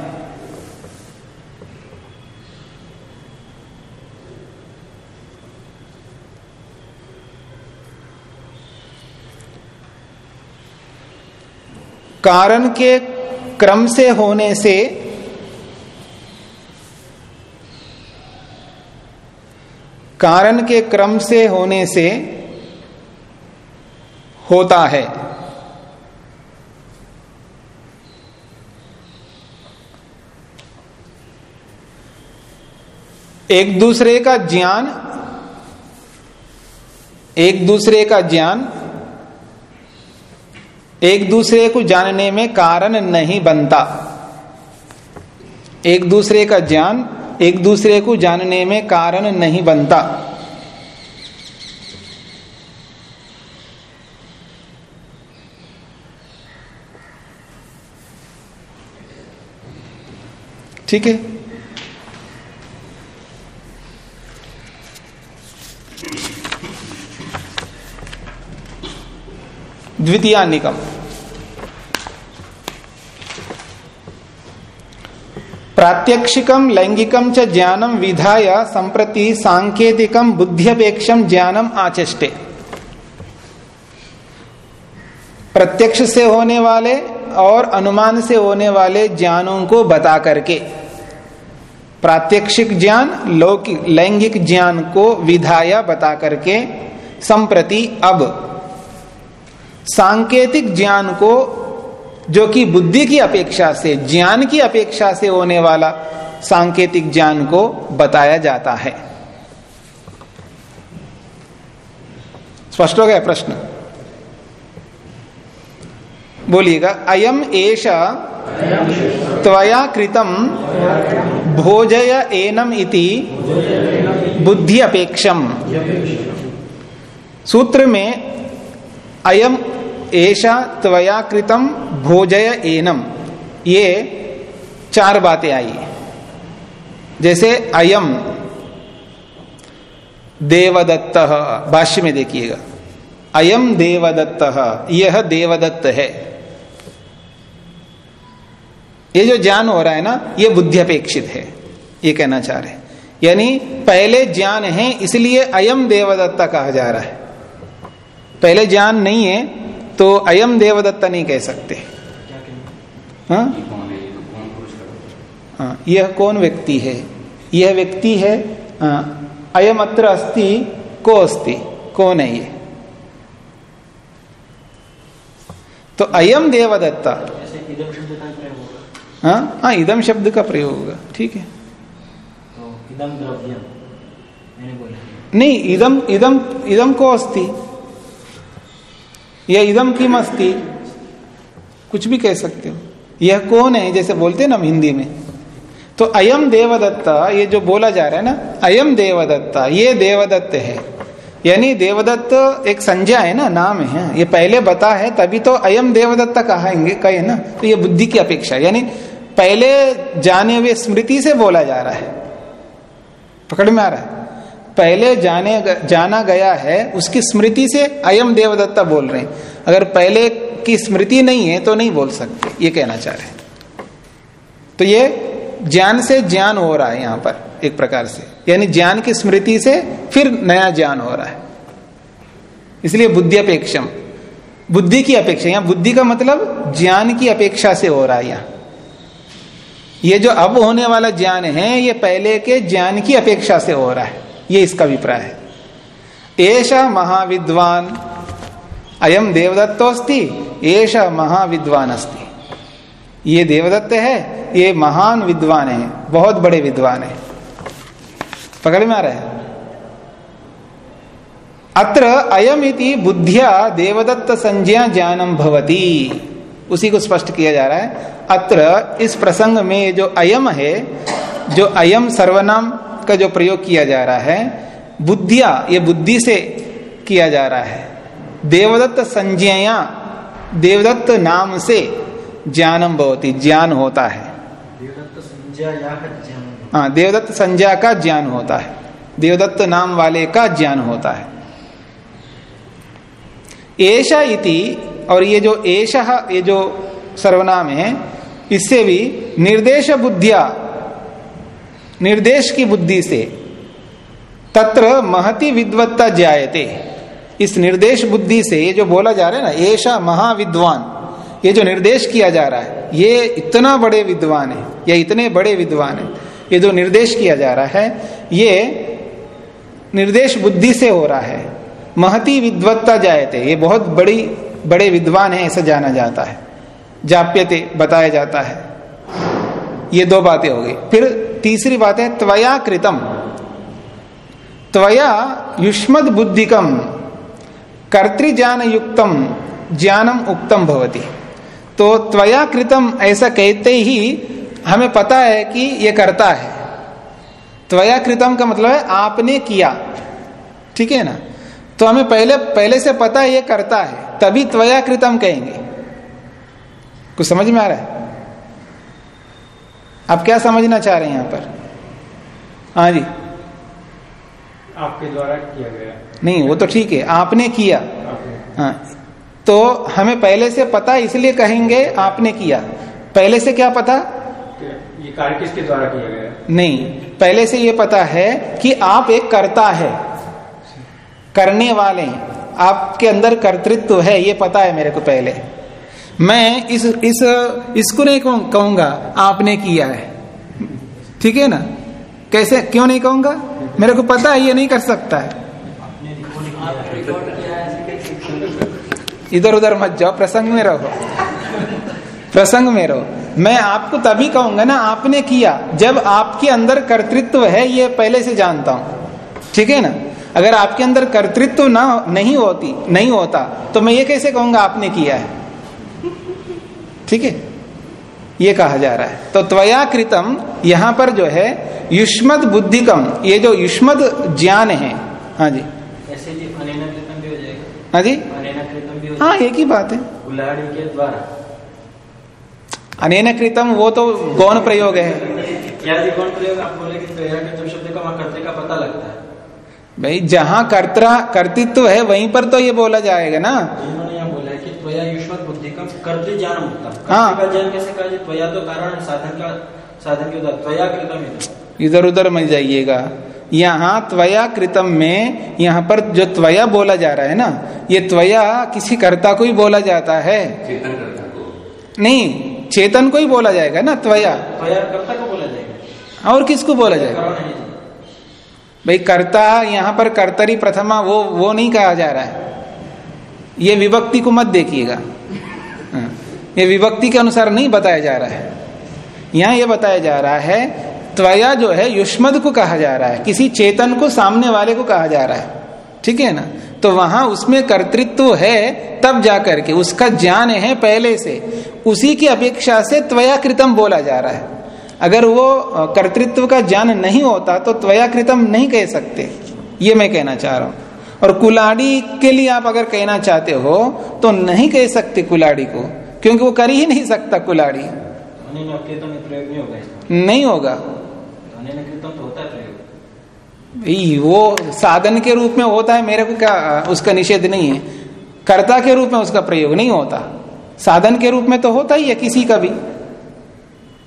कारण के क्रम से होने से कारण के क्रम से होने से होता है। एक दूसरे का ज्ञान, एक दूसरे का ज्ञान, एक दूसरे को जानने में कारण नहीं बनता। एक दूसरे का ज्ञान, एक दूसरे को जानने में कारण नहीं बनता। ठीक है? द्वितीय निकम। प्रात्यक्षिकम लैंगिकम च ज्ञानम विधाय संप्रति सांकेतिकम बुद्धिपेक्षम ज्ञानम आचष्टे। प्रत्यक्ष से होने वाले और अनुमान से होने वाले ज्ञानों को बता करके। प्रात्यक्षिक ज्ञान, लौकिक, लैंगिक ज्ञान को विधाया बता करके संप्रति अब। सांकेतिक ज्ञान को, जो कि बुद्धि की अपेक्षा से, ज्ञान की अपेक्षा से होने वाला सांकेतिक ज्ञान को बताया जाता है। स्पष्ट हो गया प्रश्न? बोलिएगा, अयम एषा त्वया कृतम भोजय एनम इति बुद्धि अपेक्षम सूत्र में, अयम ऐसा त्वया कृतम भोजय एनम, ये चार बातें आई। जैसे अयम, देवदत्त, भाष्य में देखिएगा। अयम देवदत्त, यह देवदत्त है। ये जो ज्ञान हो रहा है ना ये बुद्धि अपेक्षित है ये कहना चाह रहे यानी पहले ज्ञान है इसलिए अयम देवदत्ता कहा जा रहा है। पहले ज्ञान नहीं है तो अयम देवदत्ता नहीं कह सकते। हाँ? है यह कौन व्यक्ति है? यह व्यक्ति हाँ, अयम अत्र अस्ति को अस्ति कौन है। ये तो अयम देवदत्ता जैसे इदम शब्द का प्रयोग होगा हाँ? हाँ इदम शब्द का प्रयोग होगा। ठीक है। तो इदम द्रव्यम मैंने बोला। नहीं इदम इदम इदम को अस्ति यह इदम किम अस्ति कुछ भी कह सकते हो। यह कौन है? जैसे बोलते हैं ना हम हिंदी में। तो अयम देवदत्ता ये जो बोला जा रहा है ना अयम देवदत्ता ये देवदत्त है। यानी देवदत्त एक संज्ञा है ना नाम है। ये पहले बता है तभी तो अयम देवदत्ता कहेंगे कहे ना। तो ये बुद्धि की अपेक्षा यानी पहले जाने हुए स्मृति से बोला जा रहा है। पकड़ में आ रहा है। पहले जाने जाना गया है, उसकी स्मृति से अयम देवदत्ता बोल रहे हैं। अगर पहले की स्मृति नहीं है तो नहीं बोल सकते, ये कहना चाह रहे तो ये ज्ञान से ज्ञान हो रहा है यहाँ पर, एक प्रकार से। यानी ज्ञान की स्मृति से फिर नया ज्ञान हो रहा है। इसलिए बुद्धि अपेक्षम। बुद्धि की अपेक्षा, यहाँ बुद्धि का मतलब ज्ञान की अपेक्षा से हो रहा है यहाँ। ये जो अब होने वाला ज्ञान है, ये पहले के ज्ञान की अपेक्षा से हो रहा है। ये इसका अभिप्राय है। ऐसा महाविद्वान अयम देवदत्तोस्ति ऐसा महाविद्वान अस्ति ये देवदत्त है, ये महान विद्वान है, बहुत बड़े विद्वान है। पकड़ में आ रहा है। अत्र अयम इति बुद्धिया देवदत्त संज्ञा ज्ञानम भवती। उसी को स्पष्ट किया जा रहा है। अत्र इस प्रसंग में जो अयम है जो अयम सर्वनाम का जो प्रयोग किया जा रहा है बुद्धिया ये बुद्धि से किया जा रहा है। देवदत्त संज्ञया देवदत्त नाम से ज्ञानम भवती ज्ञान होता है। हाँ देवदत्त संज्ञा का ज्ञान होता है। देवदत्त नाम वाले का ज्ञान होता है। ऐशा इति और ये जो ऐशा ये जो सर्वनाम है, इससे भी निर्देश बुद्धिया, निर्देश की बुद्धि से तत्र महति विद्वत्ता जायते। इस निर्देश बुद्धि से ये जो बोला जा रहा है ना ऐसा महाविद्वान, ये जो निर्देश किया जा रहा है, ये इतना बड़े विद्वान है, या इतने बड़े विद्वान है, ये जो निर्देश किया जा रहा है, ये निर्देश बुद्धि से हो रहा है। महती विद्वत्ता जायते, ये बहुत बड़ी बड़े विद्वान है, ऐसा जाना जाता है। जाप्यते बताया जाता है। ये दो बातें हो गई। फिर तीसरी बात है, त्वया कृतम। त्वया युष्मद बुद्धिकम कर्तृज्ञान युक्तम ज्ञानम उक्तम भवती। तो त्वया कृतम ऐसा कहते ही हमें पता है कि ये करता है। त्वया कृतम का मतलब है आपने किया। ठीक है ना? तो हमें पहले पहले से पता है ये करता है तभी त्वया कृतम कहेंगे। कुछ समझ में आ रहा है? आप क्या समझना चाह रहे हैं यहाँ पर? हाँ जी। आपके द्वारा किया गया। नहीं वो तो ठीक है आपने किया। हाँ। तो हमें पहले से पता इसलिए कहेंगे आपने किया। पहले से क्या पता? ये कार्य किसके द्वारा किया गया? नहीं पहले से ये पता है कि आप एक करता है। करने वाले आपके अंदर कर्तृत्व है, ये पता है मेरे को पहले। मैं इस इस, इसको नहीं कहूँगा, आपने किया है। ठीक है ना? कैसे, क्यों नहीं कहूँगा? मेरे को पता है, ये नहीं कर सकता है। इधर उधर मत जाओ, प्रसंग में रहो। प्रसंग में रहो। मैं आपको तभी कहूँगा ना, आपने किया। जब आपके अंदर कर्तृत्व है, ये पहले से जानता हूँ। ठीक है ना? अगर आपके अंदर कर्तृत्व ना नहीं होती नहीं होता तो मैं ये कैसे कहूँगा आपने किया है। ठीक है? ये कहा जा रहा है। तो त्वया कृतम यहाँ पर जो है युष्मद बुद्धिकम ये जो युष्मद ज्ञान है। हाँ जी। ऐसे जी भी हो जाएगा। हाँ जी। भी हो हाँ एक ही बात है। के द्वारा। अनेन कृतम वो तो गौण प्रयोग है। क्या जी कौन प्रयोग आप बोले कि त्वया कृतम शब्द का का पता लगता है। भाई जहाँ कर्ता कर्तृत्व है वहीं पर तो ये बोला जाएगा ना। बोला है कि त्वया युष्मत बुद्धि का कर्तृ ज्ञान मुक्तम हाँ। कर्तृ का ज्ञान कैसे कहा जी त्वया तो कारण है साधन का साधन के उदाहरण त्वया कृतम इदम। इधर उधर मत जाइएगा। यहाँ त्वया कृतम में यहाँ पर जो त्वया बोला जा रहा है ना ये त्वया किसी कर्ता को ही बोला जाता है। चेतन करता को। नहीं चेतन को ही बोला जाएगा ना त्वया। त्वया कर्ता को बोला जाएगा। और किसको बोला जाएगा? भाई कर्ता यहाँ पर कर्तरी प्रथमा वो वो नहीं कहा जा रहा है। ये विभक्ति को मत देखिएगा। हाँ, ये विभक्ति के अनुसार नहीं बताया जा रहा है। यहाँ ये बताया जा रहा है त्वया जो है युष्मद को कहा जा रहा है। किसी चेतन को सामने वाले को कहा जा रहा है। ठीक है ना? तो वहाँ उसमें कर्तृत्व है तब जाकर के उसका ज्ञान है पहले से। उसी की अपेक्षा से त्वया कृतम बोला जा रहा है। अगर वो कर्तृत्व का ज्ञान नहीं होता तो त्वया कृतम नहीं कह सकते। ये मैं कहना चाह रहा हूँ। और कुलाड़ी के लिए आप अगर कहना चाहते हो तो नहीं कह सकते कुलाड़ी को क्योंकि वो कर ही नहीं सकता कुलाड़ी। प्रयोग नहीं होगा तो है वो साधन के रूप में होता है मेरे को क्या उसका निषेध नहीं है। कर्ता के रूप में उसका प्रयोग नहीं होता। साधन के रूप में तो होता ही है किसी का भी।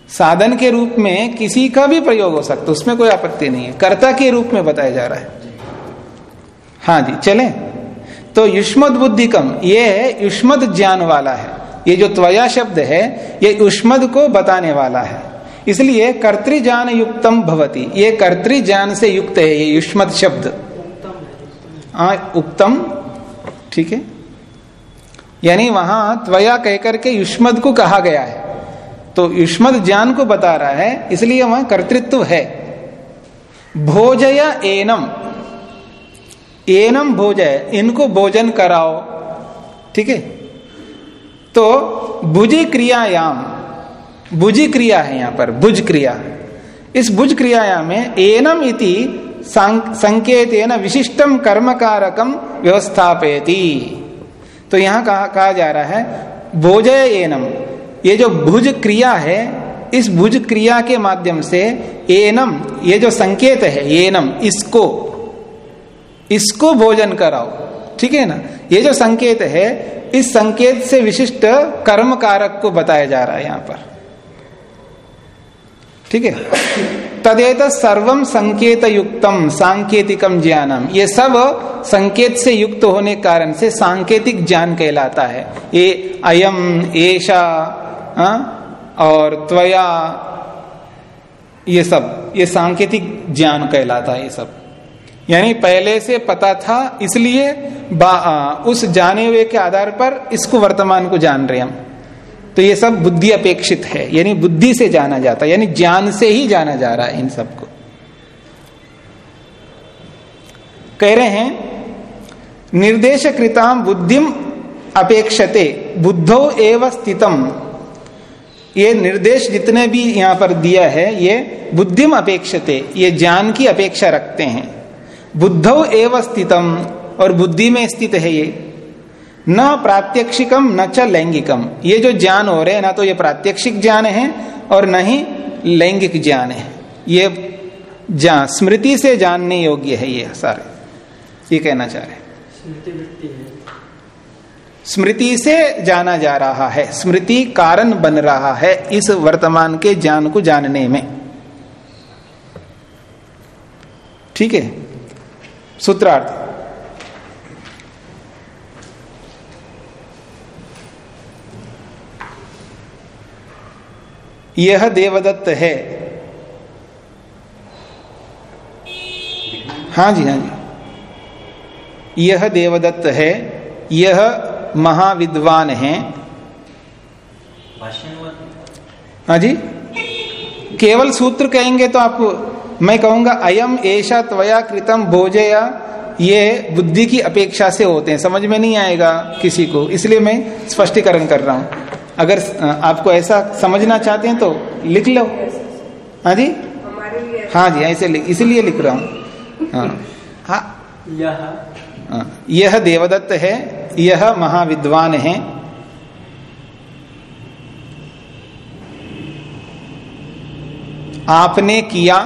साधन के रूप में किसी का भी प्रयोग हो सकता उसमें कोई आपत्ति नहीं है। कर्ता के रूप में बताया जा रहा है। हाँ जी चलें। तो युष्मद बुद्धिकम ये है युष्मद ज्ञान वाला है। ये जो त्वया शब्द है ये युष्मद को बताने वाला है। इसलिए कर्तृजान युक्तम भवती। ये कर्तृजान से युक्त है ये युष्मद शब्द। आ, उक्तम ठीक है। यानी वहाँ त्वया कहकर के युष्मद को कहा गया है। तो युष्मद ज्ञान को बता रहा है इसलिए वहाँ कर्तृत्व है। भोजया एनम। एनम भोजय इनको भोजन कराओ। ठीक है? तो भुजी क्रियायाम भुजी क्रिया है यहाँ पर भुज क्रिया इस भुज क्रियायाम में एनम इति संकेत विशिष्टम कर्मकारकम व्यवस्थापयती। तो यहाँ कहा, कहा जा रहा है भोजय एनम। ये जो भुज क्रिया है, इस भुज क्रिया के माध्यम से एनम, ये जो संकेत है, एनम, इसको इसको भोजन कराओ, ठीक है ना? ये जो संकेत है, इस संकेत से विशिष्ट कर्म कारक को बताया जा रहा है यहाँ पर। ठीक है? तदेत सर्वम संकेत युक्तम सांकेतिकम ज्ञानम। ये सब संकेत से युक्त होने कारण से सांकेतिक ज्ञान कहलाता है। ये अयम ऐशा और त्वया ये सब, ये सांकेतिक ज्ञान कहलाता है ये सब। यानी पहले से पता था, इसलिए उस जाने हुए के आधार पर इसको वर्तमान को जान रहे हम। तो ये सब बुद्धि अपेक्षित है, यानी बुद्धि से जाना जाता है यानी ज्ञान से ही जाना जा रहा है इन सबको। कह रहे हैं निर्देश कृताम बुद्धिम अपेक्षते, बुद्धो एव स्थितम। ये निर्देश जितने भी यहाँ पर दिया है, ये बुद्धिम अपेक्षते, ये ज्ञान की अपेक्षा रखते हैं। बुद्धो एव स्थितम, और बुद्धि में स्थित है ये। न प्रात्यक्षिकम, न च लैंगिकम। ये जो ज्ञान हो रहे हैं, ना तो ये प्रात्यक्षिक ज्ञान है, और न ही लैंगिक ज्ञान है। ये ज्ञान स्मृति से जानने योग्य है ये सारे। ये कहना चाह रहे स्मृति से जाना जा रहा है। स्मृति कारण बन रहा है इस वर्तमान के ज्ञान को जानने में। ठीक है? सूत्रार्थ। यह देवदत्त है। हाँ जी हाँ जी। यह देवदत्त है। यह महाविद्वान है। हाँ जी। केवल सूत्र कहेंगे तो आप मैं कहूँगा अयम ऐसा त्वया कृतम भोजया ये बुद्धि की अपेक्षा से होते हैं। समझ में नहीं आएगा किसी को इसलिए मैं स्पष्टीकरण कर रहा हूँ। अगर आपको ऐसा समझना चाहते हैं तो लिख लो। हाँ जी। हाँ जी ऐसे इसलिए लिख रहा हूँ। हाँ। हाँ यह यह देवदत्त है यह महाविद्वान है। आपने किया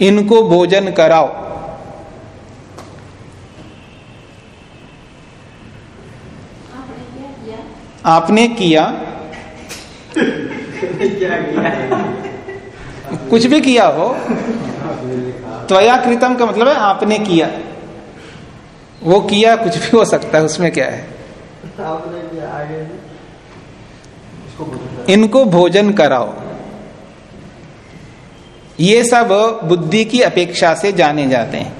इनको भोजन कराओ। आपने किया कुछ भी किया हो त्वया कृतम का मतलब है आपने किया। वो किया कुछ भी हो सकता है उसमें क्या है? इनको भोजन कराओ। ये सब बुद्धि की अपेक्षा से जाने जाते हैं।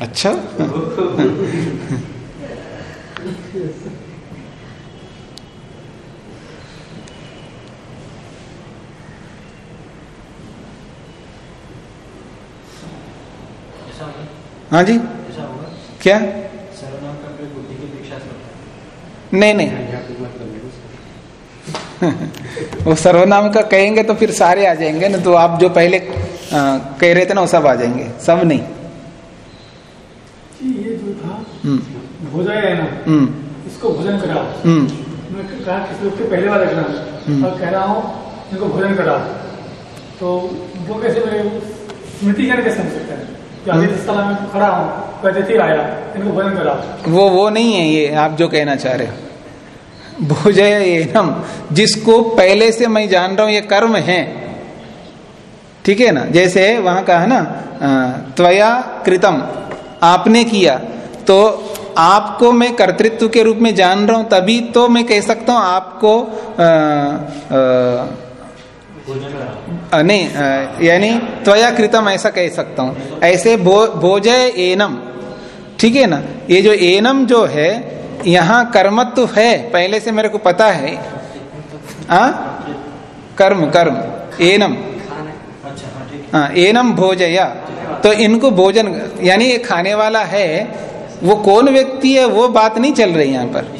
अच्छा। *laughs* हाँ जी। क्या? नहीं नहीं। *laughs* वो सर्वनाम का कहेंगे तो फिर सारे आ जाएँगे ना तो आप जो पहले आ, कह रहे थे ना वो सब आ जाएँगे। सब नहीं। कि ये जो था हम्म। है ना? हम्म। इसको भोजन करा। हम्म। मैं कहा किसी लोग के पहले वाला हम्म। और कह रहा हूँ इनको भोजन करा। तो वो कैसे मेरे स्मृति ज्ञान कैसे समझ सकता है? कि में खड़ा हूँ अतिथि आया इनको भोजन करा। वो वो नहीं है ये आप जो कहना चाह रहे हो। भोजय एनम जिसको पहले से मैं जान रहा हूँ ये कर्म है। ठीक है ना? जैसे वहाँ कहा ना त्वया कृतम। आपने किया तो आपको मैं कर्तृत्व के रूप में जान रहा हूँ तभी तो मैं कह सकता हूँ आपको नहीं यानी त्वया कृतम ऐसा कह सकता हूँ। ऐसे भो, भोजय एनम ठीक है ना? ये जो एनम जो है यहाँ कर्मत्व है पहले से मेरे को पता है। आ? कर्म कर्म एनम। है हाँ एनम भोजया। तो इनको भोजन यानी ये खाने वाला है वो कौन व्यक्ति है वो बात नहीं चल रही यहाँ पर। तो।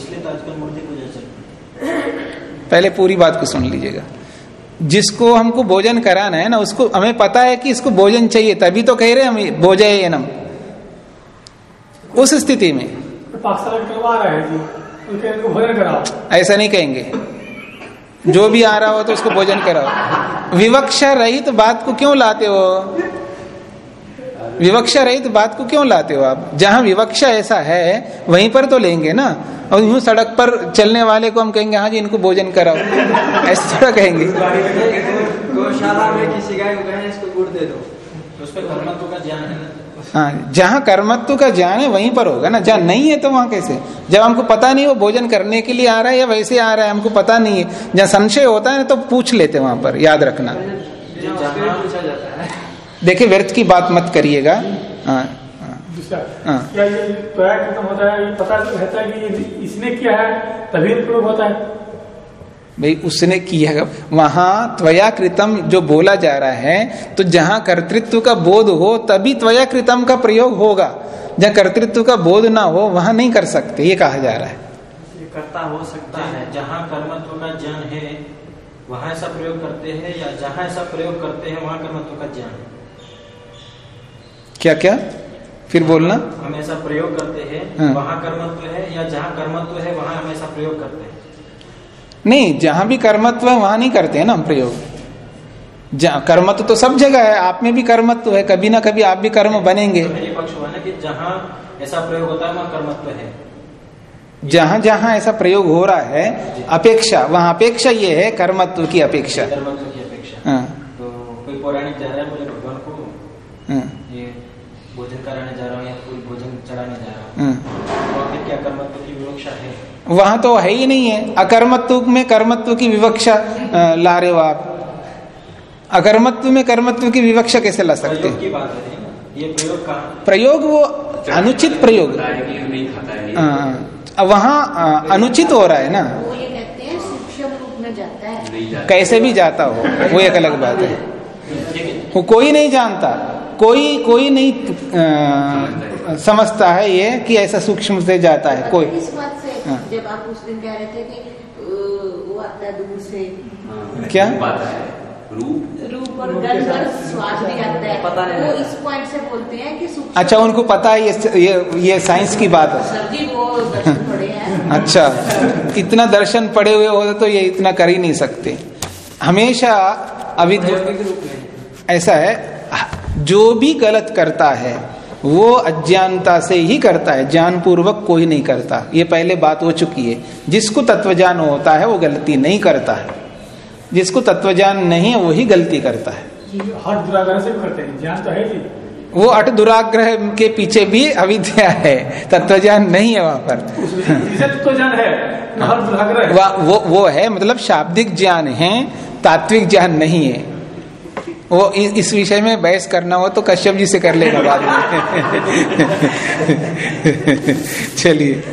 पहले पूरी बात को सुन लीजिएगा। जिसको हमको भोजन कराना है ना उसको हमें पता है कि इसको भोजन चाहिए तभी तो कह रहे हैं हम भोजय एनम उस स्थिति में। तो पाकशाला करवा रहा है जी उनके इनको भोजन कराओ? ऐसा नहीं कहेंगे। जो भी आ रहा हो तो उसको भोजन कराओ। विवक्षा रहित बात को क्यों लाते हो? विवक्षा रहित बात को क्यों लाते हो आप? जहाँ विवक्षा ऐसा है वहीं पर तो लेंगे ना। और यूँ सड़क पर चलने वाले को हम कहेंगे हाँ जी इनको भोजन कराओ। ऐसा थोड़ा कहेंगे। गौशाला में किसी गाय इसको गुड़ दे दो। तो उस पर कर्मत्व का ज्ञान है ना? हाँ जहाँ कर्मत्व का ज्ञान है वहीं पर होगा ना। जहाँ नहीं है तो वहाँ कैसे? जब हमको पता नहीं वो भोजन करने के लिए आ रहा है या वैसे आ रहा है हमको पता नहीं है। जहाँ संशय होता है ना तो पूछ लेते वहाँ पर याद रखना। देखिए व्यर्थ की बात मत करिएगा। हाँ, हाँ, हाँ। क्या ये प्रयाग खत्म होता है पता तो रहता है कि इसने किया है तभी प्रयोग होता है? भाई उसने किया वहाँ त्वया कृतम जो बोला जा रहा है तो जहाँ कर्तृत्व का बोध हो तभी त्वया कृतम का प्रयोग होगा। जहाँ कर्तृत्व का बोध ना हो वहाँ नहीं कर सकते ये कहा जा रहा है। ये करता हो सकता है है। जहाँ कर्मत्व का ज्ञान है वहाँ ऐसा प्रयोग करते हैं या जहाँ ऐसा प्रयोग करते हैं वहाँ कर्मत्व का ज्ञान है। क्या क्या? फिर बोलना। हमेशा प्रयोग करते हैं। हाँ। वहाँ कर्मत्व है या जहाँ कर्मत्व है वहाँ हमेशा प्रयोग करते हैं। नहीं जहाँ भी कर्मत्व है वहाँ नहीं करते हैं ना हम प्रयोग। जहाँ कर्मत्व तो सब जगह है आप में भी कर्मत्व है कभी ना कभी आप भी कर्म बनेंगे। तो ये पक्ष हुआ ना कि जहाँ ऐसा प्रयोग होता है वहाँ कर्मत्व है। जहाँ जहाँ ऐसा प्रयोग हो रहा है अपेक्षा वहाँ अपेक्षा ये है कर्मत्व की अपेक्षा। कर्मत्व की अपेक्षा। हाँ, तो कोई पौराणिक जा रहा है बोले भगवान को। हाँ, ये कराने जा रहा हूँ या कोई भोजन चढ़ाने जा रहा हूँ। हाँ। तो वहाँ क्या कर्मत्व की विवक्षा है? वहाँ तो है ही नहीं है। अकर्मत्व में कर्मत्व की विवक्षा ला रहे हो आप। अकर्मत्व में कर्मत्व की विवक्षा कैसे ला सकते प्रयोग हैं? की बात है ना? ये प्रयोग कहाँ? प्रयोग वो अनुचित प्रयोग। है। है। अ, वहाँ अनुचित हो रहा है ना। वो ये कहते हैं सूक्ष्म रूप में जाता है। कैसे भी जाता हो वो एक अलग बात है। वो कोई नहीं जानता। कोई कोई नहीं अ, समझता है ये कि ऐसा सूक्ष्म से जाता है कोई। इस बात से हाँ। जब आप उस दिन कह रहे थे कि वो आता दूर से। हाँ, क्या? रूप रूप। रूप और गंध और स्वाद भी आता है। पता नहीं वो इस पॉइंट से बोलते हैं कि अच्छा उनको पता है ये ये ये साइंस की बात है। सर जी वो दर्शन पड़े हैं। अच्छा इतना दर्शन पड़े हुए हो तो ये इतना कर ही नहीं सकते। हमेशा अभी प्रायोगिक रूप में। ऐसा है जो भी गलत करता है वो अज्ञानता से ही करता है ज्ञान पूर्वक कोई नहीं करता। ये पहले बात हो चुकी है। जिसको तत्वज्ञान होता है वो गलती नहीं करता है। जिसको तत्वज्ञान नहीं है वही गलती करता है। हर दुराग्रह से करते हैं ज्ञान तो है जी वो अट दुराग्रह के पीछे भी अविद्या है। तत्वज्ञान नहीं है वहाँ पर। जिसे तो है हर दुराग्रह वो वो है मतलब शाब्दिक ज्ञान है तात्विक ज्ञान नहीं है। वो इस विषय में बहस करना हो तो कश्यप जी से कर लेगा बाद में। *laughs* चलिए।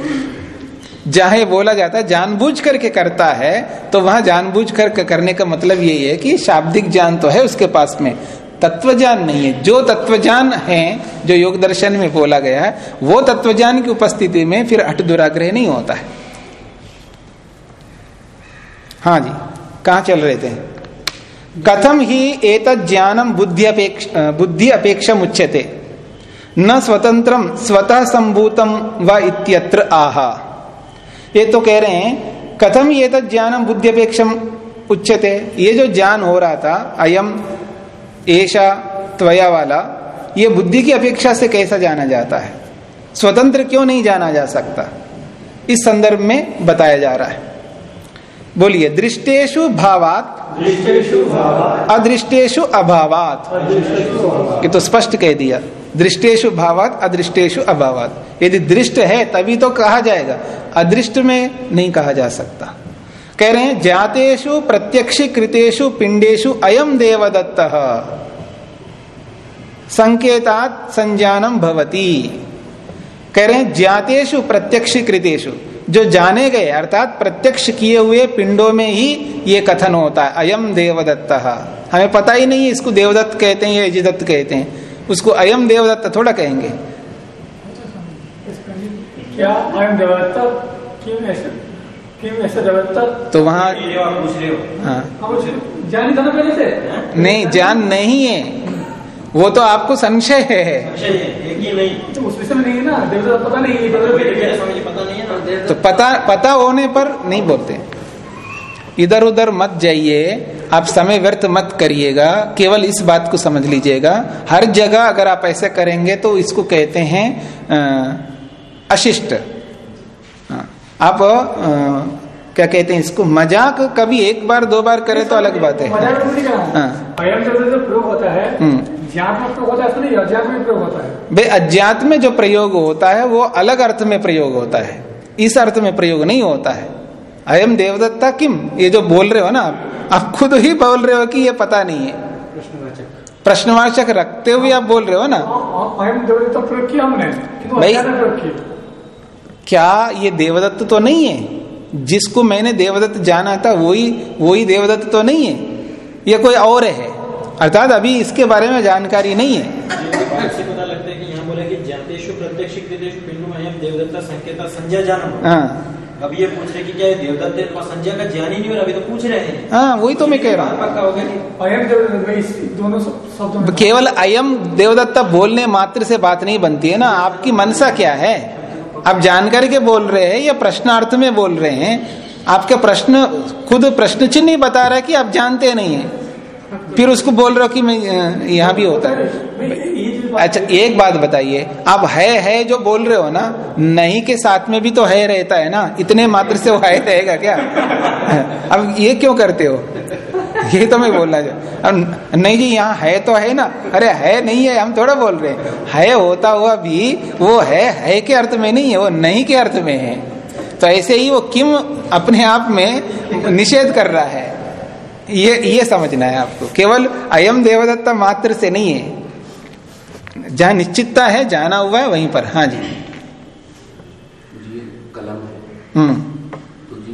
जहाँ बोला जाता है, जानबूझ करके करता है तो वहाँ जानबूझ कर करने का मतलब यही है कि शाब्दिक ज्ञान तो है उसके पास में। तत्वज्ञान नहीं है। जो तत्वज्ञान है, जो योग दर्शन में बोला गया है, वो तत्वज्ञान की उपस्थिति में फिर हट दुराग्रह नहीं होता है। हाँ जी, कहा चल रहे थे? कथम ही एतत् ज्ञानम बुद्धि अपेक्ष बुद्धि अपेक्षा मुच्यते न स्वतंत्रम स्वतः संभूतम व इत्यत्र आहा। ये तो कह रहे हैं कथम ये तक ज्ञानम बुद्धि अपेक्षम उच्चते ये जो ज्ञान हो रहा था अयम ऐशा त्वया वाला, ये बुद्धि की अपेक्षा से कैसा जाना जाता है? स्वतंत्र क्यों नहीं जाना जा सकता? इस संदर्भ में बताया जा रहा है। बोलिए दृष्टेशु भावात अदृष्टेशु अभावात। ये तो स्पष्ट कह दिया दृष्टेशु भावात अदृष्टेशु अभावात। यदि दृष्ट है तभी तो कहा जाएगा अदृष्ट में नहीं कहा जा सकता। कह रहे हैं जातेषु प्रत्यक्ष कृतेषु पिंडेशु अयम देवदत्त। संकेतात संजानम भवती। कह रहे हैं ज्ञातेषु प्रत्यक्ष कृतेषु जो जाने गए अर्थात प्रत्यक्ष किए हुए पिंडों में ही ये कथन होता है अयम देवदत्त। हमें पता ही नहीं है इसको देवदत्त कहते हैं या यजदत्त कहते हैं। उसको अयम देवदत्त थोड़ा कहेंगे। क्या अयम देवदत्ता? किम ऐसा किम ऐसा देवदत्ता? तो वहाँ हो। हाँ। हम जान था ना पहले से? नहीं ज्ञान नहीं है। वो तो आपको संशय है। विषय है एक ही नहीं। तो है पता पता नहीं है ना तो पता पता होने पर नहीं बोलते। इधर उधर मत जाइए आप समय व्यर्थ मत करिएगा केवल इस बात को समझ लीजिएगा। हर जगह अगर आप ऐसे करेंगे तो इसको कहते हैं अशिष्ट। आप अ, क्या कहते हैं इसको? मज़ाक कभी एक बार दो बार करे तो अलग बात है। मज़ाक कहा। हाँ। होता है। ज्ञान में प्रयोग होता है ऐसा नहीं अज्ञान में प्रयोग होता है। बे अज्ञात में जो प्रयोग होता है वो अलग अर्थ में प्रयोग होता है। इस अर्थ में प्रयोग नहीं होता है। अयम देवदत्ता किम? ये जो बोल रहे हो ना आप आप खुद ही बोल रहे हो कि ये पता नहीं है। प्रश्नवाचक। रखते हुए आप बोल रहे हो ना। अयम देवदत्ता प्रयोग किया हमने। भाई- क्या ये देवदत्त तो नहीं है? जिसको मैंने देवदत्त जाना था वही वही देवदत्त तो नहीं है? ये कोई और है? अर्थात अभी इसके बारे में जानकारी नहीं है। से पता लगता है कि यहाँ बोला कि जातेषु प्रत्यक्ष कृतेषु पिंडु अयम देवदत्ता संकेता संजय जानम। हाँ। अब ये पूछ रहे कि क्या देवदत्त और संजय का ज्ञान ही नहीं हो रहा अभी तो पूछ रहे हैं। हाँ वही तो मैं कह रहा हूँ। केवल अयम देवदत्ता बोलने मात्र से बात नहीं बनती है ना आपकी मनसा क्या है? आप जानकारी के बोल रहे हैं या प्रश्नार्थ में बोल रहे हैं? आपका प्रश्न खुद प्रश्न चिन्ह ही बता रहा है कि आप जानते नहीं है। फिर उसको बोल रहे हो कि मैं यहाँ भी होता है। अच्छा एक बात बताइए, आप है है जो बोल रहे हो ना, नहीं के साथ में भी तो है रहता है ना, इतने मात्र से वो है रहेगा क्या? अब ये क्यों करते हो? ये तो मैं बोलना चाह नहीं जी, यहाँ है तो है ना, अरे है नहीं है, हम थोड़ा बोल रहे हैं। है होता हुआ भी वो है है के अर्थ में नहीं है, वो नहीं के अर्थ में है। तो ऐसे ही वो किम अपने आप में निषेध कर रहा है। ये ये समझना है आपको। केवल अयम देवदत्ता मात्र से नहीं है। जहाँ निश्चितता है जाना हुआ है वहीं पर। हाँ जी। जी ये कलम है। हम्म। तो जी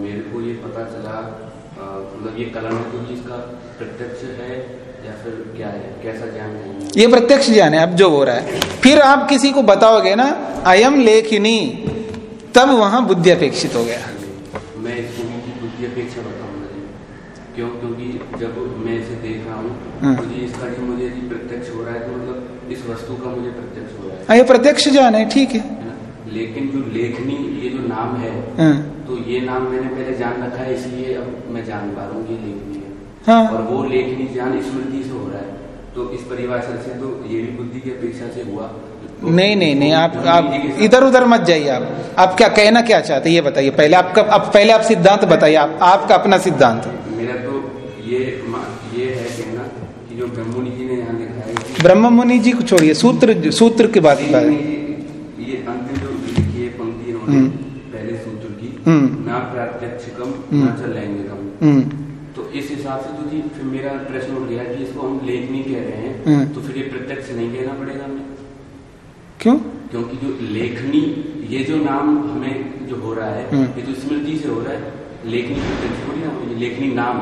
मेरे को ये पता चला मतलब ये कलम है तो जी इसका प्रत्यक्ष है या फिर क्या है? कैसा ज्ञान है? ये प्रत्यक्ष ज्ञान है अब जो हो रहा है। फिर आप किसी को बताओगे ना अयम लेखिनी तब वहाँ बुद्धि अपेक्षित हो गया। मैं भी अपेक्षा बताऊँगा जी क्यों? क्योंकि जब मैं इसे देख रहा हाँ। हूँ। जी इसका जी मुझे प्रत्यक्ष हो रहा है तो मतलब इस वस्तु का मुझे प्रत्यक्ष हो रहा है। हाँ, ये प्रत्यक्ष ज्ञान है ठीक है। है लेकिन जो लेखनी ये जो नाम है हाँ, तो ये नाम मैंने पहले जान रखा है इसलिए अब मैं जान पा रहा हूँ ये लेखनी है। हाँ। और वो लेखनी ज्ञान स्मृति से हो रहा है। तो इस परिभाषा से तो ये भी बुद्धि की अपेक्षा से हुआ। नहीं नहीं नहीं आप आप इधर उधर मत जाइए आप आप क्या कहना क्या चाहते हैं ये बताइए पहले आपका आप पहले आप सिद्धांत बताइए आप आपका अपना सिद्धांत मेरा तो ये ये है कहना कि जो ब्रह्ममुनि जी ने यहाँ लिखा है ब्रह्म मुनि जी को छोड़िए सूत्र सूत्र की बात बताइए ये अंतिम जो लिखी है पंक्ति हम्म। पहले सूत्र की हम्म। ना प्रात्यक्षिकम हम्म। ना तो इस हिसाब से तो जी फिर मेरा प्रश्न उठ गया कि इसको हम लेखनी कह रहे हैं। तो फिर ये प्रत्यक्ष नहीं कहना पड़ेगा हमें क्यों? क्योंकि जो लेखनी ये जो नाम हमें जो हो रहा है हम्म। ये तो स्मृति से हो रहा है लेखनी प्रत्यक्ष ना हो, लेखनी नाम।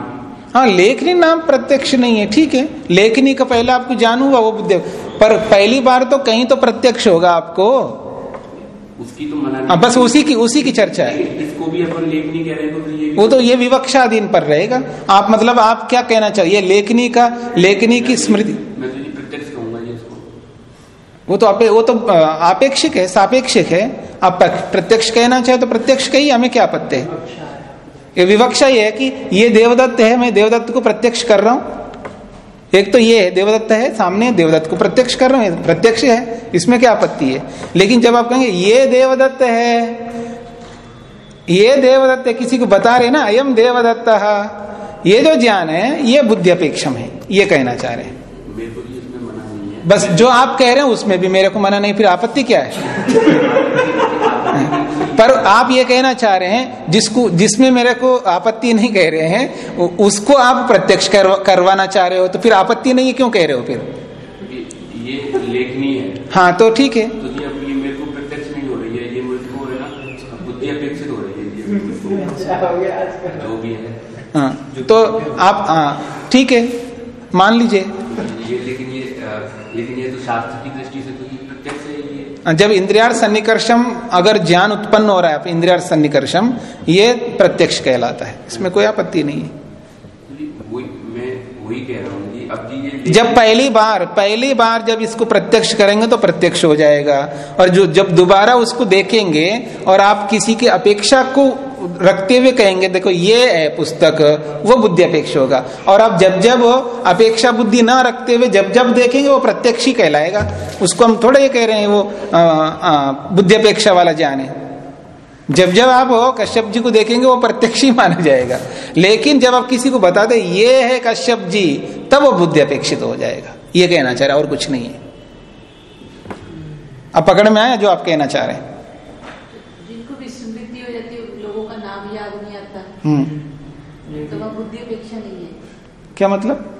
हाँ लेखनी नाम प्रत्यक्ष नहीं है ठीक है। लेखनी का पहले आपको जान हुआ वो पर पहली बार तो कहीं तो प्रत्यक्ष होगा आपको। उसकी तो मना हाँ, बस उसी की उसी की चर्चा है। इसको भी अपन लेखनी कह रहे हैं तो ये वो तो ये विवक्षाधीन पर रहेगा। आप मतलब आप क्या कहना चाहिए? लेखनी का लेखनी की स्मृति मैं तो जी प्रत्यक्ष कहूँगा जी इसको वो तो अपे, वो तो आपेक्षिक है सापेक्षिक है। आप प्रत्यक्ष कहना चाहे तो प्रत्यक्ष कही हमें क्या आपत्ति है ये विवक्षा ये है कि ये देवदत्त है मैं देवदत्त को प्रत्यक्ष कर रहा हूँ। एक तो ये है देवदत्त है सामने देवदत्त को प्रत्यक्ष कर रहा हूँ प्रत्यक्ष है इसमें क्या आपत्ति है? लेकिन जब आप कहेंगे ये देवदत्त है ये देवदत्त किसी को बता रहे ना अयम देवदत्त ये जो ज्ञान है ये बुद्धि अपेक्षम है ये कहना चाह रहे हैं मेरे को भी इसमें मना नहीं है बस जो आप कह रहे हैं उसमें भी मेरे को मना नहीं फिर आपत्ति क्या है? पर आप ये कहना चाह रहे हैं जिसको जिसमें मेरे को आपत्ति नहीं कह रहे हैं उसको आप प्रत्यक्ष करवा, करवाना चाह रहे हो तो फिर आपत्ति नहीं है क्यों कह रहे हो फिर? ये लेखनी है। हाँ तो ठीक है। तो ये मेरे को प्रत्यक्ष नहीं हो रही है ये मेरे को है ना बुद्धि अपेक्षित हो रही है ये मेरे को। जो भी है। हाँ तो आप हाँ ठीक है मान लीजिए। लेकिन ये लेकिन ये तो शास्त्र की दृष्टि से तो प्रत्यक्ष है ये जब इंद्रियार सन्निकर्षम अगर ज्ञान उत्पन्न हो रहा है इंद्रियार सन्निकर्षम ये प्रत्यक्ष कहलाता है। इसमें कोई आपत्ति नहीं है। वही कह रहा हूँ जब पहली बार पहली बार जब इसको प्रत्यक्ष करेंगे तो प्रत्यक्ष हो जाएगा। और जो जब दोबारा उसको देखेंगे और आप किसी की अपेक्षा को रखते हुए कहेंगे, देखो, ये है पुस्तक, वो बुद्धि अपेक्ष होगा। और आप जब जब अपेक्षा बुद्धि ना रखते हुए जब जब देखेंगे, वो प्रत्यक्ष ही कहलाएगा। उसको हम थोड़ा ये कह रहे हैं, वो बुद्धि अपेक्षा वाला ज्ञान है। जब जब आप हो कश्यप जी को देखेंगे, वो प्रत्यक्ष ही माना जाएगा। लेकिन जब आप किसी को बता दे ये है कश्यप जी, तब वो बुद्धि अपेक्षित हो जाएगा। ये कहना चाह रहे और कुछ नहीं है। अब पकड़ में आया जो आप कहना चाह रहे हैं जिनको भी स्मृति हो जाती है लोगों का नाम याद नहीं आता हम्म तो वह बुद्धि अपेक्षा नहीं है। क्या मतलब?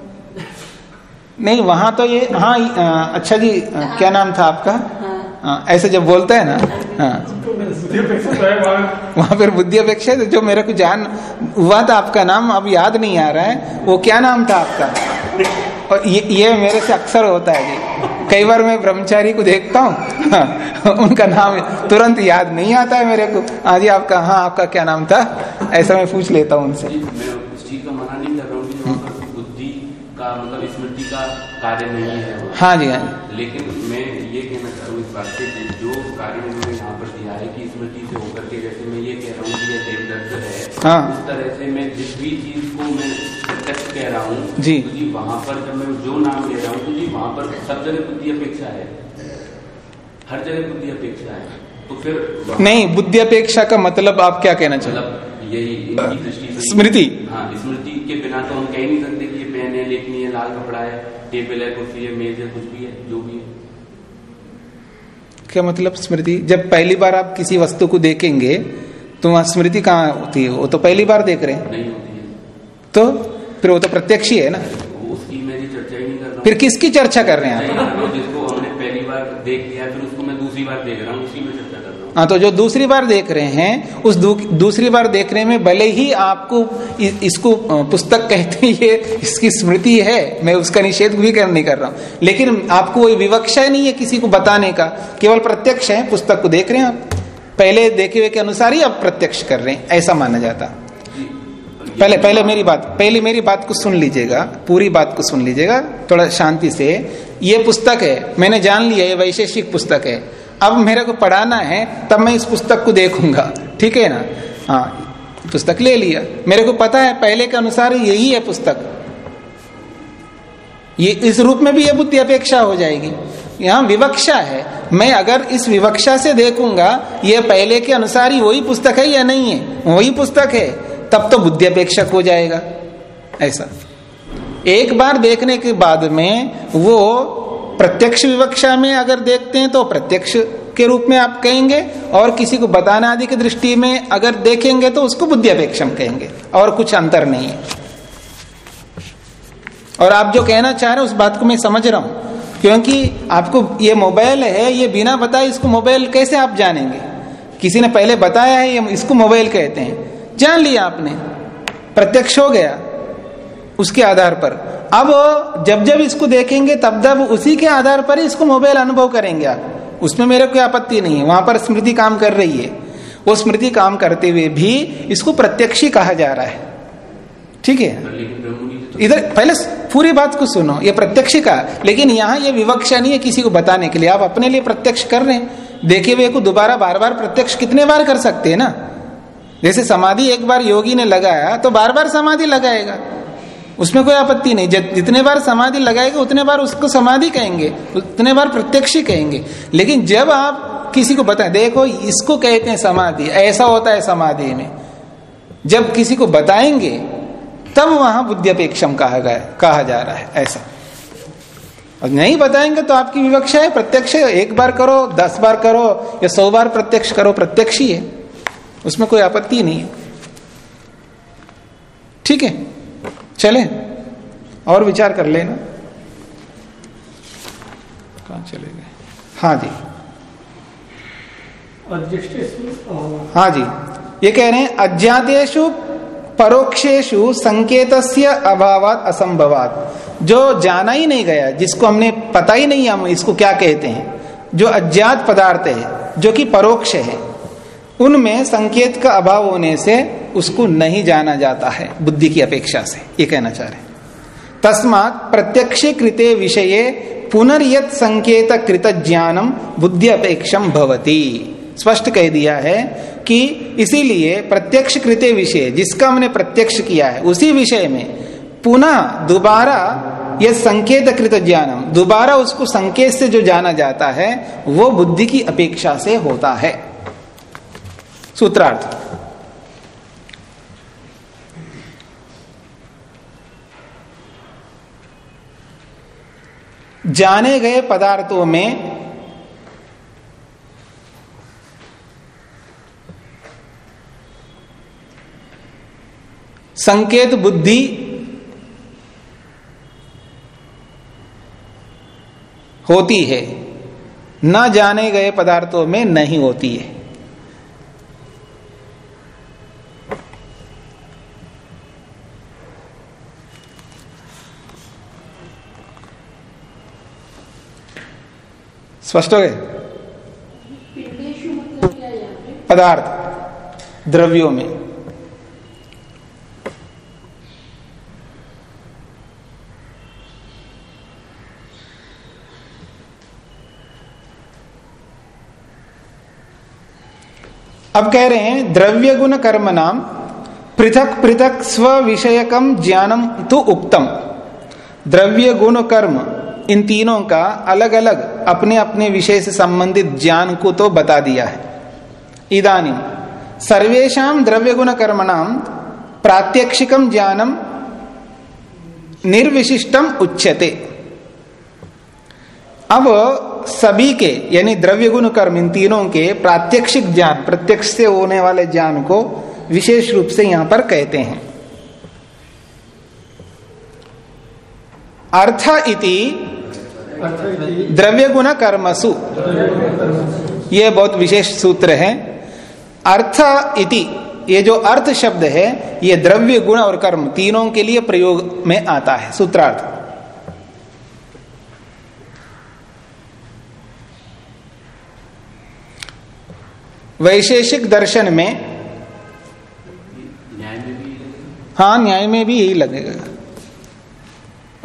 नहीं वहाँ तो ये हाँ अच्छा जी अ, क्या नाम था आपका? हाँ। हाँ, ऐसे जब बोलता है ना हाँ। अपेक्षा तो है वहाँ। फिर बुद्धि अपेक्षा है, तो जो मेरे को जान हुआ था आपका नाम अब याद नहीं आ रहा है। वो क्या नाम था आपका? और ये ये मेरे से अक्सर होता है जी। कई बार मैं ब्रह्मचारी को देखता हूँ। हाँ, उनका नाम तुरंत याद नहीं आता है मेरे को। हाँ जी आपका हाँ आपका क्या नाम था? ऐसा मैं पूछ लेता हूँ उनसे। हूँ मतलब है जी हाँ जी। लेकिन मैं ये कहना चाह हूँ इस बात से कि जो कार्य इन्होंने यहाँ पर दिया है कि स्मृति से होकर के जैसे मैं ये कह रहा हूँ कि यह देवदत्त है हाँ। उस तरह से मैं जिस भी चीज़ को मैं कह रहा हूँ जी। तो जी वहाँ पर जब मैं जो नाम ले रहा हूँ तो जी वहाँ पर सब जगह बुद्धि अपेक्षा है। हर जगह बुद्धि अपेक्षा है। तो फिर नहीं बुद्धि अपेक्षा का मतलब आप क्या कहना चाहते मतलब यही दृष्टि स्मृति? हाँ स्मृति के बिना तो हम कह नहीं सकते कि पेन है लेखनी है लाल कपड़ा है टेबल है कुर्सी है मेज है कुछ भी है जो भी है। क्या मतलब स्मृति? जब पहली बार आप किसी वस्तु को देखेंगे तो वहाँ स्मृति कहाँ होती है? वो तो पहली बार देख रहे हैं। नहीं होती है। तो फिर वो तो प्रत्यक्ष ही है ना। उसकी मैं चर्चा ही नहीं कर रहा फिर किसकी चर्चा कर रहे हैं आप? ही हूँ जिसको हमने पहली बार देख लिया फिर उसको मैं दूसरी बार देख रहा हूँ उसी में चर्चा कर रहा हूँ। हाँ तो जो दूसरी बार देख रहे हैं उस दूसरी बार देखने में भले ही आपको इ, इसको पुस्तक कहते हैं ये इसकी स्मृति है मैं उसका निषेध भी कर नहीं कर रहा हूँ। लेकिन आपको कोई विवक्षा ही नहीं है किसी को बताने का केवल प्रत्यक्ष है पुस्तक को देख रहे हैं आप। पहले देखे हुए के अनुसार ही आप प्रत्यक्ष कर रहे हैं ऐसा माना जाता। पहले पहले मेरी बात पहले मेरी बात को सुन लीजिएगा पूरी बात को सुन लीजिएगा थोड़ा शांति से। ये पुस्तक है मैंने जान लिया ये वैशेषिक पुस्तक है। अब मेरे को पढ़ाना है तब मैं इस पुस्तक को देखूँगा। ठीक है ना? हाँ पुस्तक ले लिया। मेरे को पता है पहले के अनुसार यही है पुस्तक। ये इस रूप में भी ये बुद्धि अपेक्षा हो जाएगी। यहाँ विवक्षा है। मैं अगर इस विवक्षा से देखूँगा ये पहले के अनुसार ही वही पुस्तक है या नहीं है? वही पुस्तक है। तब तो बुद्धि अपेक्षक हो जाएगा। ऐसा। एक बार देखने के बाद में वो प्रत्यक्ष विवक्षा में अगर देखते हैं तो प्रत्यक्ष के रूप में आप कहेंगे और किसी को बताना आदि की दृष्टि में अगर देखेंगे तो उसको बुद्धि अपेक्षम कहेंगे और कुछ अंतर नहीं है। और आप जो कहना चाह रहे हैं उस बात को मैं समझ रहा हूँ, क्योंकि आपको ये मोबाइल है, ये बिना बताए इसको मोबाइल कैसे आप जानेंगे? किसी ने पहले बताया है इसको मोबाइल कहते हैं। जान लिया आपने। प्रत्यक्ष हो गया उसके आधार पर। अब जब जब इसको देखेंगे, तब तब उसी के आधार पर इसको मोबाइल अनुभव करेंगे आप। उसमें मेरे कोई आपत्ति नहीं है। वहाँ पर स्मृति काम कर रही है। वो स्मृति काम करते हुए भी इसको प्रत्यक्ष ही कहा जा रहा है। ठीक है? इधर पहले पूरी बात को सुनो। ये प्रत्यक्ष का, लेकिन यहाँ ये विवक्षा नहीं है किसी को बताने के लिए। आप अपने लिए प्रत्यक्ष कर रहे हैं। देखे हुए को दोबारा बार बार प्रत्यक्ष कितने बार कर सकते हैं ना? जैसे समाधि एक बार योगी ने लगाया तो बार बार समाधि लगाएगा। उसमें कोई आपत्ति नहीं। जितने बार समाधि लगाएगा, उतने बार उसको समाधि कहेंगे, उतने बार प्रत्यक्ष कहेंगे। लेकिन जब आप किसी को बताएँ, देखो, इसको कहते हैं समाधि, ऐसा होता है समाधि में। जब किसी को बताएँगे, तब वहाँ बुद्धि अपेक्षम कहा गया, कहा जा रहा है, ऐसा। और नहीं बताएँगे तो आपकी विवक्षा है, प्रत्यक्ष एक बार करो, दस बार करो, या सौ बार प्रत्यक्ष करो, प्रत्यक्ष ही है। उसमें कोई आपत्ति नहीं है। ठीक है चले और विचार कर लेना। कहा चले गए? हाँ जी। हाँ जी ये कह रहे हैं अज्ञातेशु परोक्षेशु संकेत अभाव असंभवात। जो जाना ही नहीं गया जिसको हमने पता ही नहीं हम इसको क्या कहते हैं? जो अज्ञात पदार्थ है जो कि परोक्ष है उनमें संकेत का अभाव होने से उसको नहीं जाना जाता है, बुद्धि की अपेक्षा से, ये कहना चाह रहे तस्मात प्रत्यक्ष कृते विषय पुनर्यत संकेत कृत ज्ञानम बुद्धि अपेक्षम भवती। स्पष्ट कह दिया है कि इसीलिए प्रत्यक्ष कृत्य विषय, जिसका हमने प्रत्यक्ष किया है, उसी विषय में पुनः दोबारा यह संकेत कृत ज्ञानम दोबारा उसको संकेत से जो जाना जाता है, वो बुद्धि की अपेक्षा से होता है। सूत्रार्थ। जाने गए पदार्थों में संकेत बुद्धि होती है, न जाने गए पदार्थों में नहीं होती है। स्पष्ट हो गए? पदार्थ, द्रव्यों में। अब कह रहे हैं, द्रव्य गुण कर्म नाम, पृथक पृथक स्व विषयकम ज्ञानम तो उक्तम। द्रव्य गुण कर्म इन तीनों का अलग अलग अपने अपने विषय से संबंधित ज्ञान को तो बता दिया है। इदानी सर्वेशा द्रव्य गुण कर्म नाम प्रात्यक्षिकम ज्ञानम निर्विशिष्टम उच्यते। अब सभी के, यानी द्रव्य गुण कर्म इन तीनों के प्रात्यक्षिक ज्ञान, प्रत्यक्ष से होने वाले ज्ञान को विशेष रूप से यहाँ पर कहते हैं। अर्थ इति द्रव्य गुण कर्मसु। ये बहुत विशेष सूत्र है। अर्थ इति, ये जो अर्थ शब्द है, ये द्रव्य गुण और कर्म तीनों के लिए प्रयोग में आता है, सूत्रार्थ। वैशेषिक दर्शन में हाँ न्याय में भी यही लगेगा।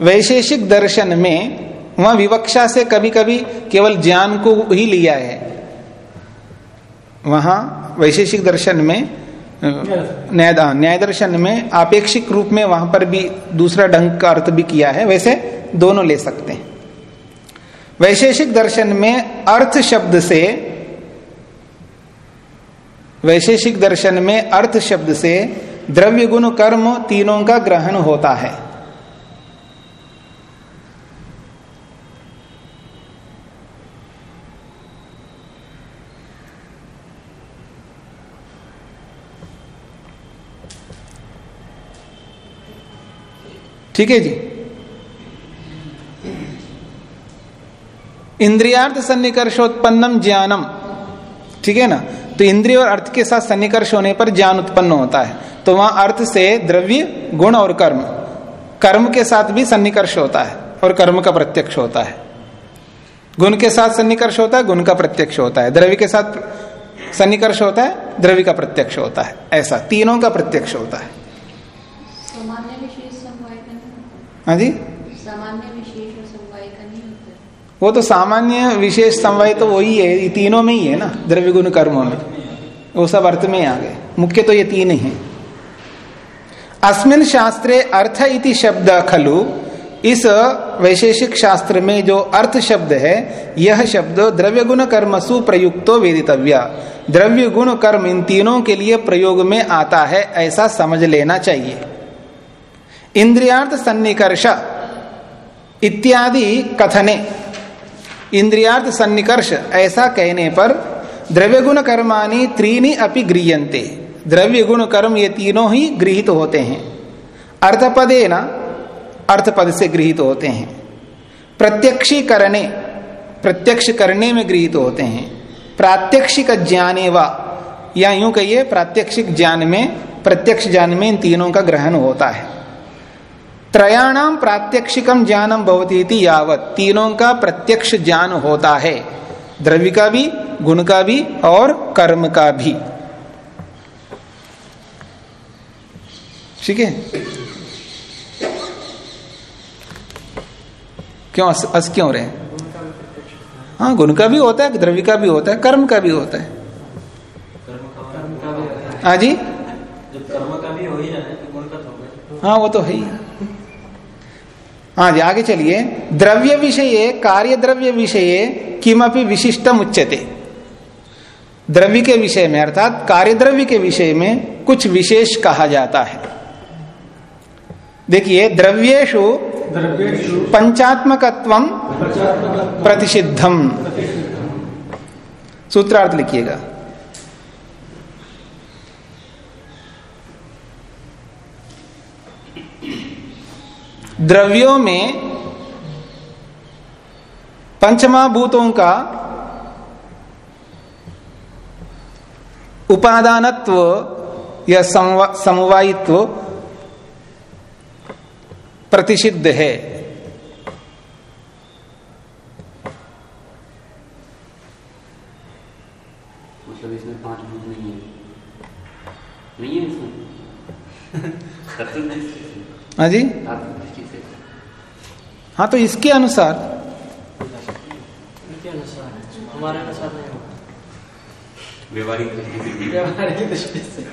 वैशेषिक दर्शन में वह विवक्षा से कभी कभी केवल ज्ञान को ही लिया है। वहाँ वैशेषिक दर्शन में न्याय न्याय दर्शन में आपेक्षिक रूप में वहाँ पर भी दूसरा ढंग का अर्थ भी किया है, वैसे दोनों ले सकते हैं। वैशेषिक दर्शन में अर्थ शब्द से, वैशेषिक दर्शन में अर्थ शब्द से द्रव्य गुण कर्म तीनों का ग्रहण होता है। ठीक है जी। इंद्रियार्थ सन्निकर्षोत्पन्नम ज्ञानम। ठीक है ना? तो इंद्रिय और अर्थ के साथ सन्निकर्ष होने पर ज्ञान उत्पन्न होता है। तो वहाँ अर्थ से द्रव्य, गुण और कर्म। कर्म के साथ भी सन्निकर्ष होता है और कर्म का प्रत्यक्ष होता है। गुण के साथ सन्निकर्ष होता है, गुण का प्रत्यक्ष होता है। द्रव्य के साथ सन्निकर्ष होता है, द्रव्य का प्रत्यक्ष होता है। ऐसा तीनों का प्रत्यक्ष होता है। हाँ जी? सामान्य विशेष और समवाय का नहीं होता। वो तो सामान्य विशेष समवाय तो वही है ये तीनों में ही है ना द्रव्य गुण कर्मों में। वो सब अर्थ में आ गए मुख्य तो ये तीन ही। हैं अस्मिन शास्त्रे अर्थ इति शब्द खलु इस वैशेषिक शास्त्र में जो अर्थ शब्द है यह शब्द द्रव्य गुण कर्म सुप्रयुक्तो वेदितव्य। द्रव्य गुण कर्म इन तीनों के लिए प्रयोग में आता है ऐसा समझ लेना चाहिए। इंद्रियार्थ सन्निकर्ष इत्यादि कथने। इंद्रियार्थ सन्निकर्ष, ऐसा कहने पर द्रव्य गुण कर्माणी त्रीनी अपि गृहते द्रव्य गुण कर्म ये तीनों ही गृहित होते हैं। अर्थपदे न, अर्थपद से गृहित होते हैं। प्रत्यक्षी करने प्रत्यक्ष करने में गृहित होते हैं। प्रात्यक्षिक ज्ञाने व, या यूँ कहिए, प्रात्यक्षिक ज्ञान में, प्रत्यक्ष ज्ञान में इन तीनों का ग्रहण होता है। त्रयाणाम प्रात्यक्षिकम ज्ञानम भवती यावत। तीनों का प्रत्यक्ष ज्ञान होता है। द्रव्य का भी गुण का भी और कर्म का भी ठीक है? क्यों अस, अस क्यों रहे? हाँ गुण का भी होता है द्रव्य का भी होता है कर्म का भी होता है। है जी? कर्म का भी हो ही रहा गुण का तो हाँ वो तो है ही। हाँ जी आगे चलिए। द्रव्य विषय कार्य द्रव्य विषय किमपि विशिष्टम उच्चते द्रव्य के विषय में अर्थात कार्य द्रव्य के विषय में कुछ विशेष कहा जाता है। देखिए द्रव्येशु पंचात्मकत्व प्रतिषिद्धम। सूत्रार्थ लिखिएगा। द्रव्यों में पंचमा भूतों का उपादानत्व या समवा- समवायित्व प्रतिषिद्ध है। मतलब इसमें पाँच भूत नहीं है। नहीं है इसमें? *laughs* हाँ जी? हाँ तो इसके अनुसार अनुसार। हमारे अनुसार नहीं होगा व्यवहारिक दृष्टि से भी व्यवहारिक दृष्टि से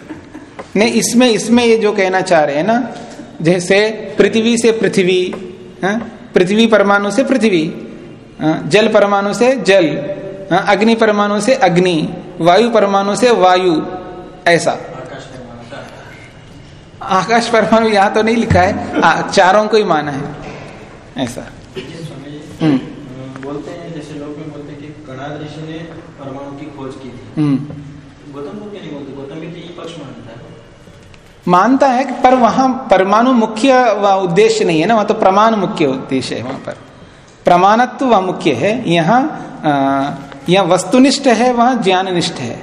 नहीं इसमें इसमें ये जो कहना चाह रहे हैं ना जैसे पृथ्वी से पृथ्वी हाँ? पृथ्वी परमाणु से पृथ्वी हाँ? जल परमाणु से जल हाँ? अग्नि परमाणु से अग्नि वायु परमाणु से वायु ऐसा आकाश परमाणु का आकाश परमाणु यहाँ तो नहीं लिखा है आ, चारों को ही माना है ऐसा। जी हम्म बोलते हैं जैसे लोग में बोलते हैं कि कणाद ऋषि ने परमाणु की खोज की थी। हम्म। गौतम बुद्ध नहीं बोलते? गौतम भी तो ये पक्ष मानता है। मानता है कि पर वहाँ परमाणु मुख्य उद्देश्य नहीं है ना वहाँ तो प्रमाण मुख्य उद्देश्य है वहाँ पर। प्रमाणत्व वह मुख्य है। यहाँ यहाँ वस्तुनिष्ठ है वहाँ ज्ञाननिष्ठ है।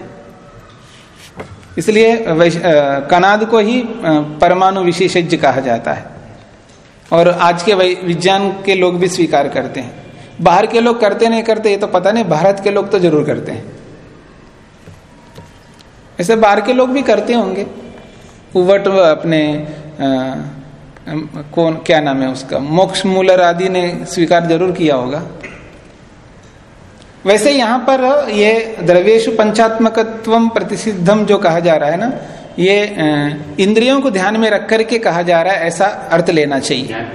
इसलिए कनाद को ही परमाणु विशेषज्ञ कहा जाता है। और आज के विज्ञान के लोग भी स्वीकार करते हैं। बाहर के लोग करते नहीं करते ये तो पता नहीं भारत के लोग तो ज़रूर करते हैं। ऐसे बाहर के लोग भी करते होंगे। उवट अपने अम, कौन क्या नाम है उसका मोक्ष मूलर आदि ने स्वीकार ज़रूर किया होगा। वैसे यहाँ पर ये द्रव्येशु पंचात्मकत्व प्रतिसिद्धम जो कहा जा रहा है ना ये इंद्रियों को ध्यान में रख करके कहा जा रहा है ऐसा अर्थ लेना चाहिए।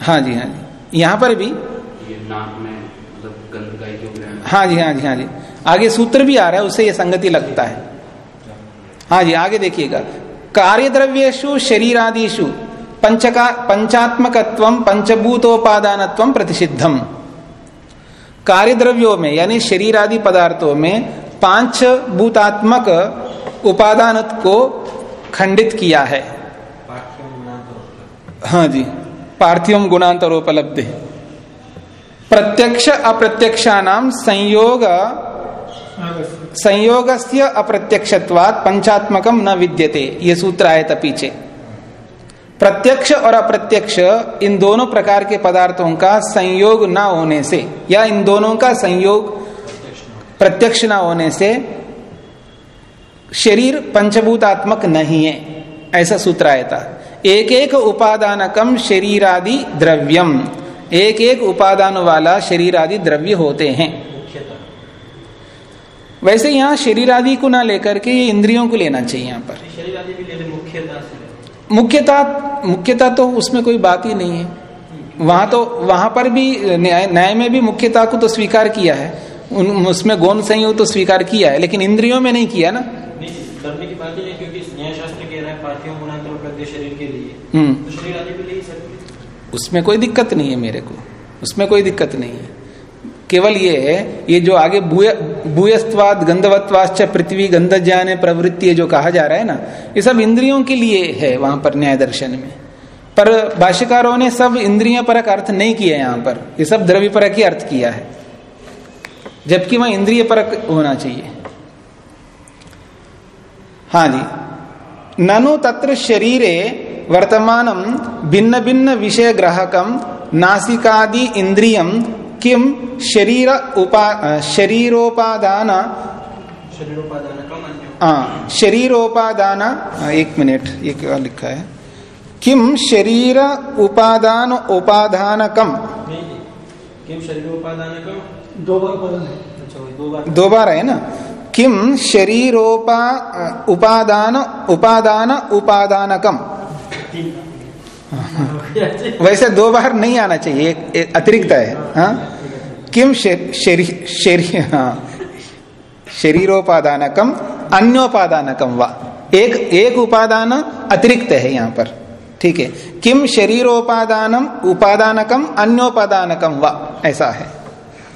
हाँ जी हाँ जी। यहाँ पर भी? मतलब ही जो हाँ। जी हाँ जी हाँ जी। आगे सूत्र भी आ रहा है उससे ये संगति लगता है। हाँ जी आगे देखिएगा। कार्य द्रव्येशु शरीरादिशु पंचका पंचात्मकत्व पंचभूतोपादानत्व प्रतिषिद्धम। कार्य द्रव्यों में यानी शरीर आदि पदार्थों में पाँच भूतात्मक उपादान को खंडित किया है। हाँ जी पार्थिव गुणांतरोपलब्धि। प्रत्यक्ष अप्रत्यक्षानाम संयोग संयोगस्य अप्रत्यक्षत्वात् पंचात्मकम न विद्यते ये सूत्र आया था पीछे। प्रत्यक्ष और अप्रत्यक्ष इन दोनों प्रकार के पदार्थों का संयोग न होने से या इन दोनों का संयोग प्रत्यक्ष न होने से शरीर पंचभूतात्मक नहीं है ऐसा सूत्र आया था। एक एक उपादानकम शरीरादि द्रव्यम एक एक उपादान वाला शरीर आदि द्रव्य होते हैं। वैसे यहाँ शरीर आदि को ना लेकर के ये इंद्रियों को लेना चाहिए यहाँ पर। मुख्यतः मुख्यता मुख्यता तो उसमें कोई बात ही नहीं है। वहाँ तो वहाँ पर भी न्याय न्याय में भी मुख्यता को तो स्वीकार किया है। उन उसमें गौण संयोग तो स्वीकार किया है लेकिन इंद्रियों में नहीं किया ना? डरने की बात नहीं क्योंकि न्याय शास्त्र कह रहा है पार्थिव गुणांतर शरीर के लिए। हम्म। तो शरीर आदि भी ले सकते उसमें कोई दिक्कत नहीं है मेरे को। उसमें कोई दिक्कत नहीं है। केवल ये है ये जो आगे भूय भूयस्वाद गंधवत्वाश्च पृथ्वी गंध ज्ञान प्रवृत्ति जो कहा जा रहा है ना ये सब इंद्रियों के लिए है वहाँ पर न्याय दर्शन में। पर भाष्यकारों ने सब इंद्रिय परक अर्थ नहीं किया यहाँ पर। ये सब द्रव्य परक ही अर्थ किया है। जबकि वह इंद्रिय परक होना चाहिए। हाँ जी। ननु तत्र शरीरे वर्तमान भिन्न भिन्न विषय ग्राहकम नासिकादि इंद्रियम किम शरीर उपा शरीरोपादान शरीरोपादान हाँ। शरीरोपादान हाँ, एक मिनट एक लिखा है। किम शरीर उपादान उपादानकम नहीं किम शरीरोपादान कम दो बार है। अच्छा दो बार है। ना? किम शरीरोपा उपादान उपादान उपादानकम। वैसे दो बार नहीं आना चाहिए एक, एक अतिरिक्त है हाँ? किम शरी, हाँ। शरीरोपादानकम अन्योपादानकम वा। एक एक उपादान अतिरिक्त है यहाँ पर। ठीक है। किम शरीरोपादानम उपादानकम अन्योपादानकम वा। ऐसा है।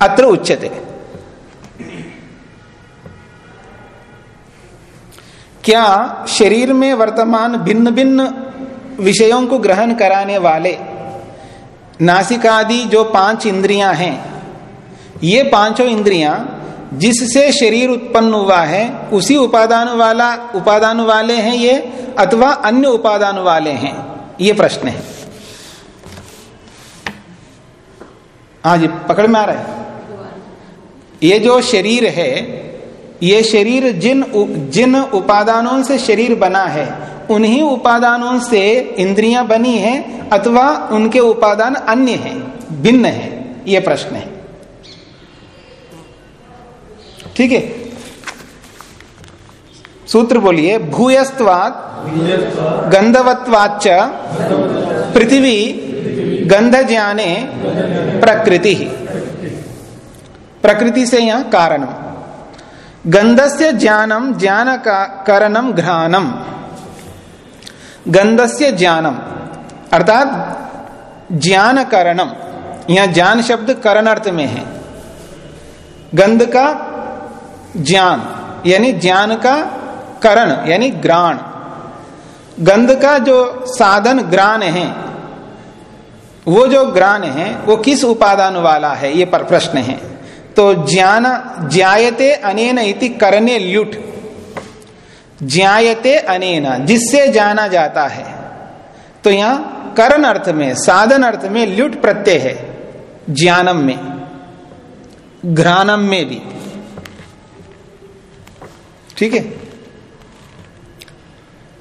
अत्र उच्यते। क्या शरीर में वर्तमान भिन्न भिन्न विषयों को ग्रहण कराने वाले नासिकादि जो पाँच इंद्रियाँ हैं, ये पाँचों इंद्रियाँ जिससे शरीर उत्पन्न हुआ है, उसी उपादान वाला, उपादान वाले हैं ये, अथवा अन्य उपादान वाले हैं? ये प्रश्न है। हाँ जी, पकड़ में आ रहा है। ये जो शरीर है, ये शरीर जिन जिन उपादानों से शरीर बना है, उन्हीं उपादानों से इंद्रियाँ बनी हैं अथवा उनके उपादान अन्य हैं, भिन्न हैं, ये प्रश्न है। ठीक है? सूत्र बोलिए भूयस्वाद गंधवत्वाच पृथ्वी गंध ज्ञाने प्रकृति। प्रकृति से यहाँ कारणम। गंधस्य ज्ञानम, ज्ञान का करणम घ्राणम। गंधस्य ज्ञानम, अर्थात ज्ञान करणम। यहाँ ज्ञान शब्द करण अर्थ में है। गंध का ज्ञान, यानी ज्ञान का करण, यानी ग्राण। गंध का जो साधन ग्राण है, वो जो ग्राण है, वो किस उपादान वाला है, ये पर प्रश्न है। तो ज्ञान ज्यायते अनेन इति करने ल्युट। ज्यायते अनेन, जिससे जाना जाता है। तो यहाँ करण अर्थ में, साधन अर्थ में ल्युट प्रत्यय है, ज्ञानम में। घ्राणम में भी। ठीक है?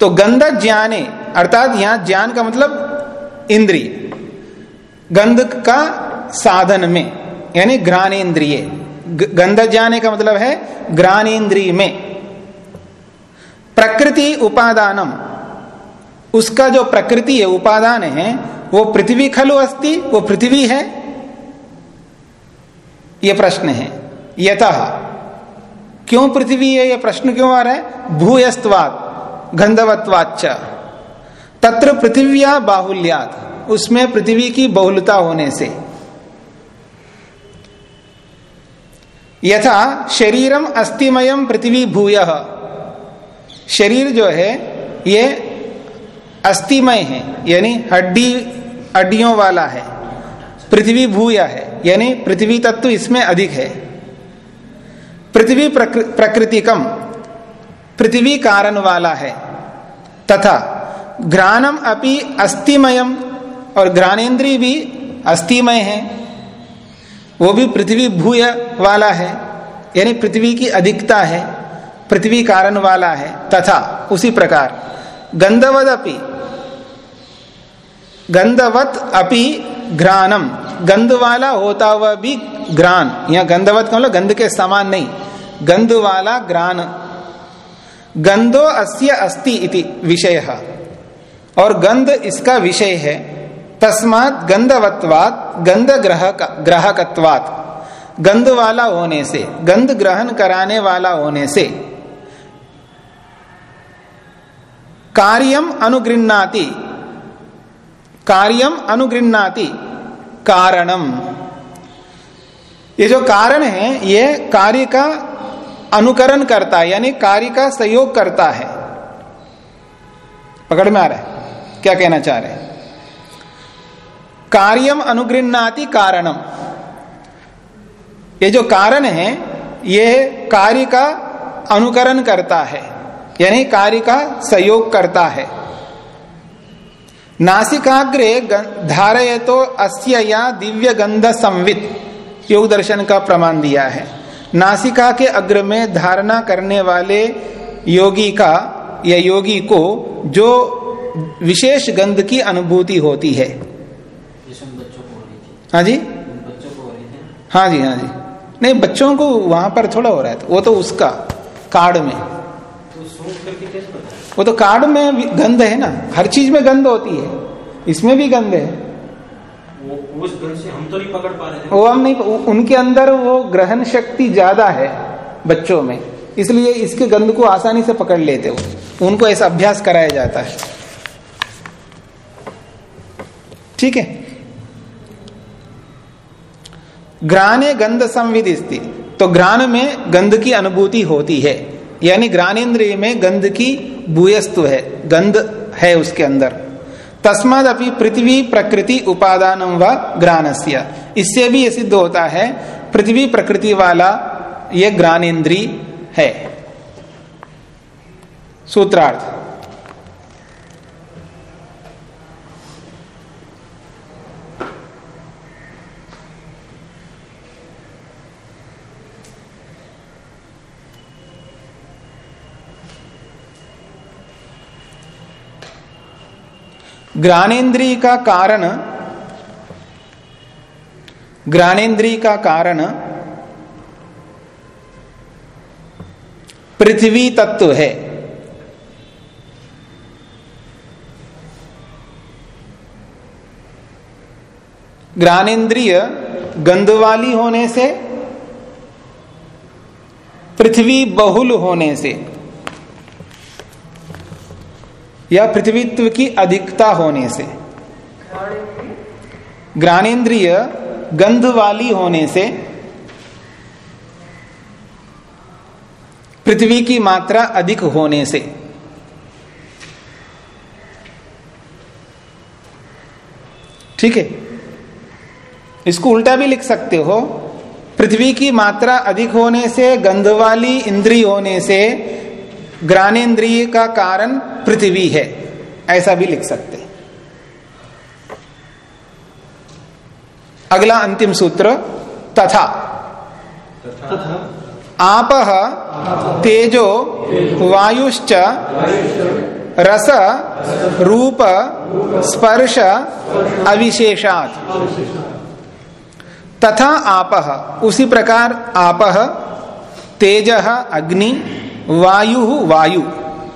तो गंध ज्ञाने, अर्थात यहाँ ज्ञान का मतलब इंद्रिय। गंध का साधन में। यानी ग्रानेन्द्रिय गंध जाने का मतलब है ग्रानेन्द्रिय में। प्रकृति उपादानम। उसका जो प्रकृति है, उपादान है, वो पृथ्वी खलु अस्ति, वो पृथ्वी है? ये प्रश्न है। यथा क्यों पृथ्वी है? ये प्रश्न क्यों आ रहा है? भूयस्वाद गंधवत्वाच तत्र पृथिव्या बाहुल्यात। उसमें पृथ्वी की बहुलता होने से। यथा शरीरम अस्थिमयम पृथ्वी भूय शरीर जो है, ये अस्थिमय है, यानी हड्डी, हड्डियों वाला है पृथ्वी भूय है, यानी पृथ्वी तत्व इसमें अधिक है। पृथ्वी प्रकृतिकम, पृथ्वी कारण वाला है, तथा घ्राणम अपि अस्थिमयम और घ्राणेन्द्रीय भी अस्थिमय है। वो भी पृथ्वी भूय वाला है, यानी पृथ्वी की अधिकता है, पृथ्वी कारण वाला है, तथा उसी प्रकार गंधवद अपि, गंधवत अपि घ्रानम गंध वाला होता हुआ भी ग्रान या गंधवत का मतलब गंध के समान नहीं, गंध वाला ग्रान गंधो अस्य अस्ति इति विषय, और गंध इसका विषय है तस्मात गंधवत्वात गंध ग्रह ग्राहकत्वात। गंध वाला होने से, गंध ग्रहण कराने वाला होने से। कार्यम अनुगृहती कार्यम अनुगृहती कारणम ये जो कारण है, ये कार्य का अनुकरण करता है, यानी कार्य का सहयोग करता है। पकड़ में आ रहा है? क्या कहना चाह रहे हैं? कार्यम अनुगृहती कारणम। ये जो कारण है, ये कार्य का अनुकरण करता है, यानी कार्य का सहयोग करता है। नासिकाग्रे धारय तो अस्य या दिव्य गंध संवित, योग दर्शन का प्रमाण दिया है। नासिका के अग्र में धारणा करने वाले योगी का, या योगी को जो विशेष गंध की अनुभूति होती है। हो जी? बच्चों को हो हाँ? जी हाँ जी। नहीं बच्चों को वहाँ पर थोड़ा हो रहा है। वो तो उसका कार्ड में। तो करके वो तो कार्ड में गंध है ना। हर चीज़ में गंध होती है। इसमें भी गंध है। वो उस गंध से हम तो नहीं पकड़ पा रहे वो हम नहीं उनके अंदर वो ग्रहण शक्ति ज़्यादा है बच्चों में। इसलिए इसके गंध को आसानी से पकड़ लेते हो। उनको ऐसा अभ्यास कराया जाता है। ठीक है? ग्राने गंध संविधि तो ग्रान में गंध की अनुभूति होती है। यानी ग्रानेन्द्रिय में गंध की भूयस्तु है। गंध है उसके अंदर। तस्माद अपनी पृथ्वी प्रकृति उपादान व ग्रानस्य। इससे भी ये सिद्ध होता है, पृथ्वी प्रकृति वाला ये ग्रानेन्द्रीय है। सूत्रार्थ। ग्राणेन्द्रीय का कारण, ग्राणेन्द्रीय का कारण पृथ्वी तत्व है। ग्रानेन्द्रिय गंधवाली होने से, पृथ्वी बहुल होने से या पृथ्वीत्व की अधिकता होने से। ग्रानेन्द्रिय गंध वाली होने से पृथ्वी की मात्रा अधिक होने से। ठीक है? इसको उल्टा भी लिख सकते हो। पृथ्वी की मात्रा अधिक होने से गंध वाली इंद्री होने से ग्रानेन्द्रिय का कारण पृथ्वी है। ऐसा भी लिख सकते अगला अंतिम सूत्र, तथा। आप तेजो, वायुश्च, रस, रूप, स्पर्श, अविशेषात। तथा आप, उसी प्रकार आप, तेज, अग्नि, वायु वायु।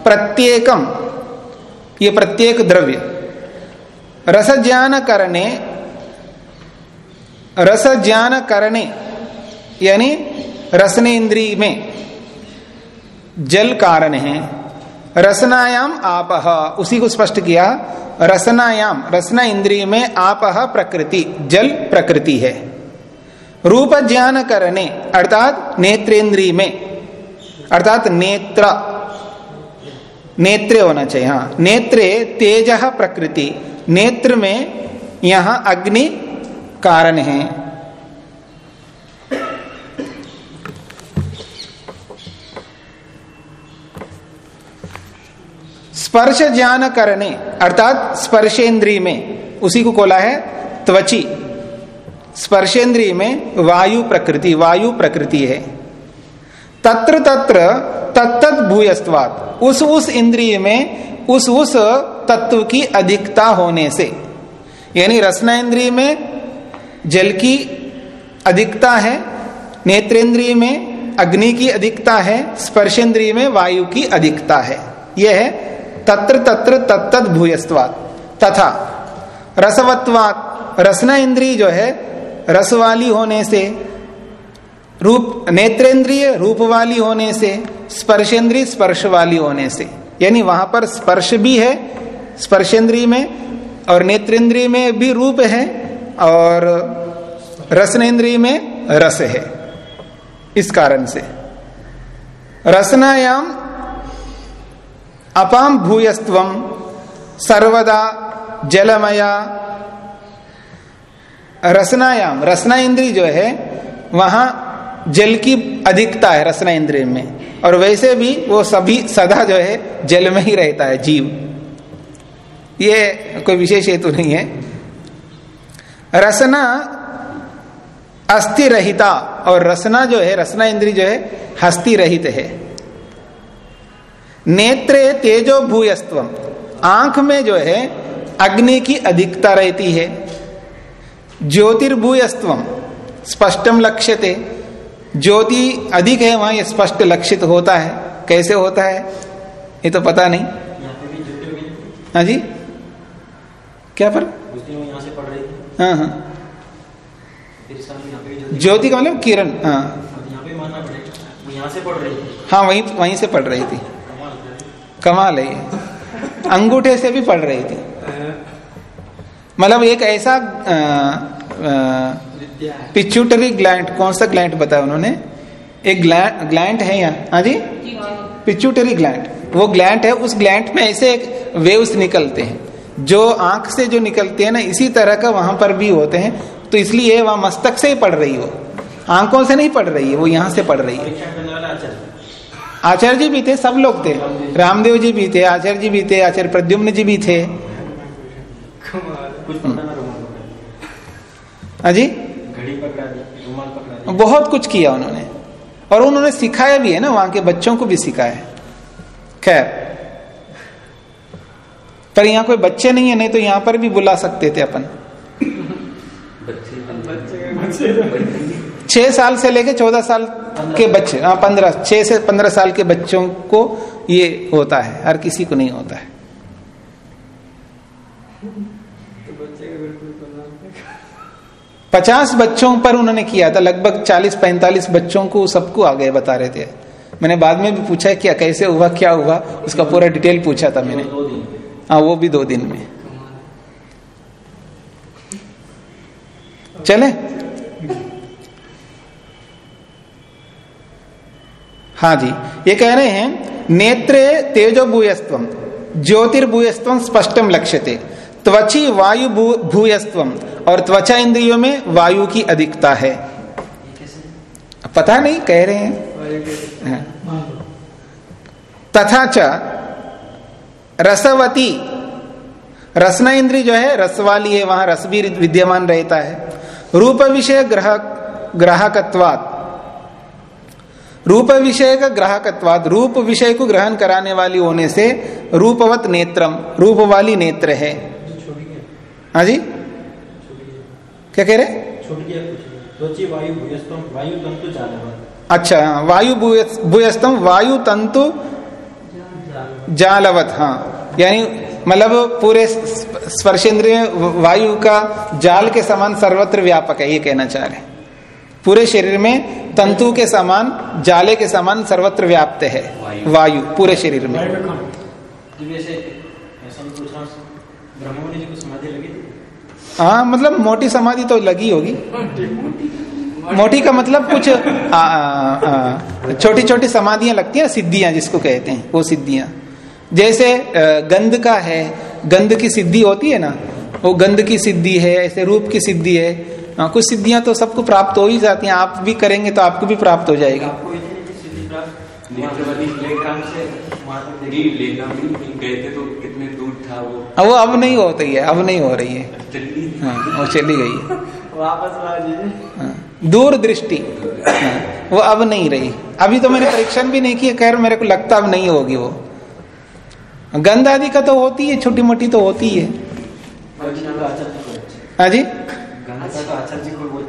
प्रत्येकम, ये प्रत्येक द्रव्य। रस ज्ञान करने रस ज्ञान करने यानी रसने इंद्री में जल कारण है। रसनायाम आप, उसी को स्पष्ट किया, रसनायाम, रसना इंद्रिय में आप प्रकृति, जल प्रकृति है। रूप ज्ञान करने अर्थात नेत्रेंद्रिय में अर्थात नेत्र। नेत्रे होना चाहिए हाँ। नेत्रे तेज प्रकृति। नेत्र में यहाँ अग्नि कारण है। स्पर्श ज्ञान करने, अर्थात स्पर्शेंद्री में, उसी को खोला है त्वची। स्पर्शेंद्री में वायु प्रकृति वायु प्रकृति है। तत्र तत्र तत्त भूयस्वात उस उस इंद्रिय में, उस उस तत्व की अधिकता होने से। यानी रसना इंद्रिय में जल की अधिकता है, नेत्रेंद्रिय में अग्नि की अधिकता है, स्पर्शेंद्रिय में वायु की अधिकता है। यह है तत्र तत्र तत्त भूयस्वात तथा रसवत्वात रसना इंद्रिय जो है रस वाली होने से रूप नेत्रेंद्रिय रूप वाली होने से, स्पर्शेंद्रिय स्पर्श वाली होने से, यानी वहाँ पर स्पर्श भी है, स्पर्शेंद्रिय में और नेत्रेंद्रिय में भी रूप है और रसनेन्द्रिय में रस है, इस कारण से। रसनायाम अपाम भूयस्व सर्वदा जलमया। रसनायाम रसना इंद्री जो है, वहाँ जल की अधिकता है रसना इंद्रिय में। और वैसे भी वो सभी सदा जो है जल में ही रहता है, जीव। ये कोई विशेष हेतु नहीं है। रसना अस्थि रहिता और रसना जो है, रसना इंद्री जो है हस्ति रहित है। नेत्रे तेजो भूयस्व आँख में जो है, अग्नि की अधिकता रहती है। ज्योतिर्भूयस्व स्पष्टम लक्ष्यते। ज्योति अधिक है वहाँ स्पष्ट लक्षित होता है। कैसे होता है ये तो पता नहीं। हाँ जी। क्या पर? हाँ हाँ। ज्योति का मतलब किरण हाँ। अब यहाँ पे मानना पड़ेगा। वो यहाँ से पढ़ रही हाँ वहीं वहीं से पढ़ रही थी। कमाल है। अंगूठे से भी पढ़ रही थी। मतलब एक ऐसा विद्या है पिच्यूटरी ग्लैंड कौन सा ग्लैंड बताया उन्होंने? एक ग्लैंड ग्लैंड है यहाँ। हाँ जी? पिच्यूटरी ग्लैंड वो ग्लैंड है उस ग्लैंड में ऐसे एक वेव्स निकलते हैं। जो आँख से जो निकलते हैं ना इसी तरह का वहाँ पर भी होते हैं। तो इसलिए वहाँ मस्तक से ही पढ़ रही हो। आँखों से नहीं पढ़ रही है वो यहाँ से पढ़ रही है। आचार्य जी भी थे सब लोग थे। रामदेव जी भी थे आचार्य जी भी थे आचार्य प्रद्युम्न जी भी थे। कुछ घड़ी पकड़ा दी रुमाल पकड़ा दी। बहुत कुछ किया उन्होंने। और उन्होंने सिखाया भी है ना वहाँ के बच्चों को भी सिखाया है। खैर पर यहाँ कोई बच्चे नहीं है नहीं तो यहाँ पर भी बुला सकते थे अपन। छह साल से लेके चौदह साल के बच्चे हाँ पंद्रह छह से पंद्रह साल के बच्चों को ये होता है हर किसी को नहीं होता है तो बच्चे का बिल्कुल प्रणाम पचास बच्चों पर उन्होंने किया था लगभग चालीस पैंतालीस बच्चों को सबको आगे बता रहे थे। मैंने बाद में भी पूछा क्या कैसे हुआ क्या हुआ? उसका पूरा डिटेल पूछा था मैंने। हाँ वो भी दो दिन में। चले? हाँ जी ये कह रहे हैं नेत्रे तेजो भूयस्व ज्योतिर्भूयस्व स्पष्टम लक्ष्यते। त्वची वायु भू- भूयस्व और त्वचा इंद्रियों में वायु की अधिकता है। पता नहीं, कह रहे हैं। हाँ। तथा च, रसवती, रसना इंद्री जो है रस वाली है, वहाँ रस भी विद्यमान रहता है। रूप विषय ग्रह ग्राहकत्वात। रूप विषय का ग्राहकत्वाद रूप विषय को ग्रहण कराने वाली होने से रूपवत नेत्रम रूप वाली नेत्र है। हाँ जी? क्या कह रहे? छूट गया कुछ त्वची वायु भूयस्तम। वायु तंतु जालवत अच्छा वायु भूयस्तम वायु तंतु जालवत हाँ। यानी मतलब पूरे स्प- स्पर्शेंद्रिय वायु का जाल के समान सर्वत्र व्यापक है ये कहना चाह रहे पूरे शरीर में तंतु के समान जाले के समान सर्वत्र व्याप्त है वायु। पूरे शरीर में जब ऐसे ऐसा ही पूछा ब्रह्ममुनि जी को समाधि लगी थी हाँ मतलब मोटी समाधि तो लगी होगी मोटी का मतलब कुछ छोटी छोटी समाधियाँ लगती हैं सिद्धियाँ जिसको कहते हैं वो सिद्धियाँ जैसे अ, गंध का है गंध की सिद्धि होती है ना वो गंध की सिद्धि है ऐसे रूप की सिद्धि है हाँ, कुछ सिद्धियाँ तो सबको प्राप्त हो ही जाती हैं आप भी करेंगे तो आपको भी प्राप्त हो जाएगी गए थे तो कितने दूर था वो वो अब नहीं होती है अब नहीं हो रही है। हाँ, वो चली गई है। वापस हाँ, दूर दृष्टि हाँ, वो अब नहीं रही। अभी तो मैंने परीक्षण भी नहीं किया खैर मेरे को लगता अब नहीं होगी वो। गंध आदि का तो होती है छोटी मोटी तो होती है। को हाँ जी? गंध का तो है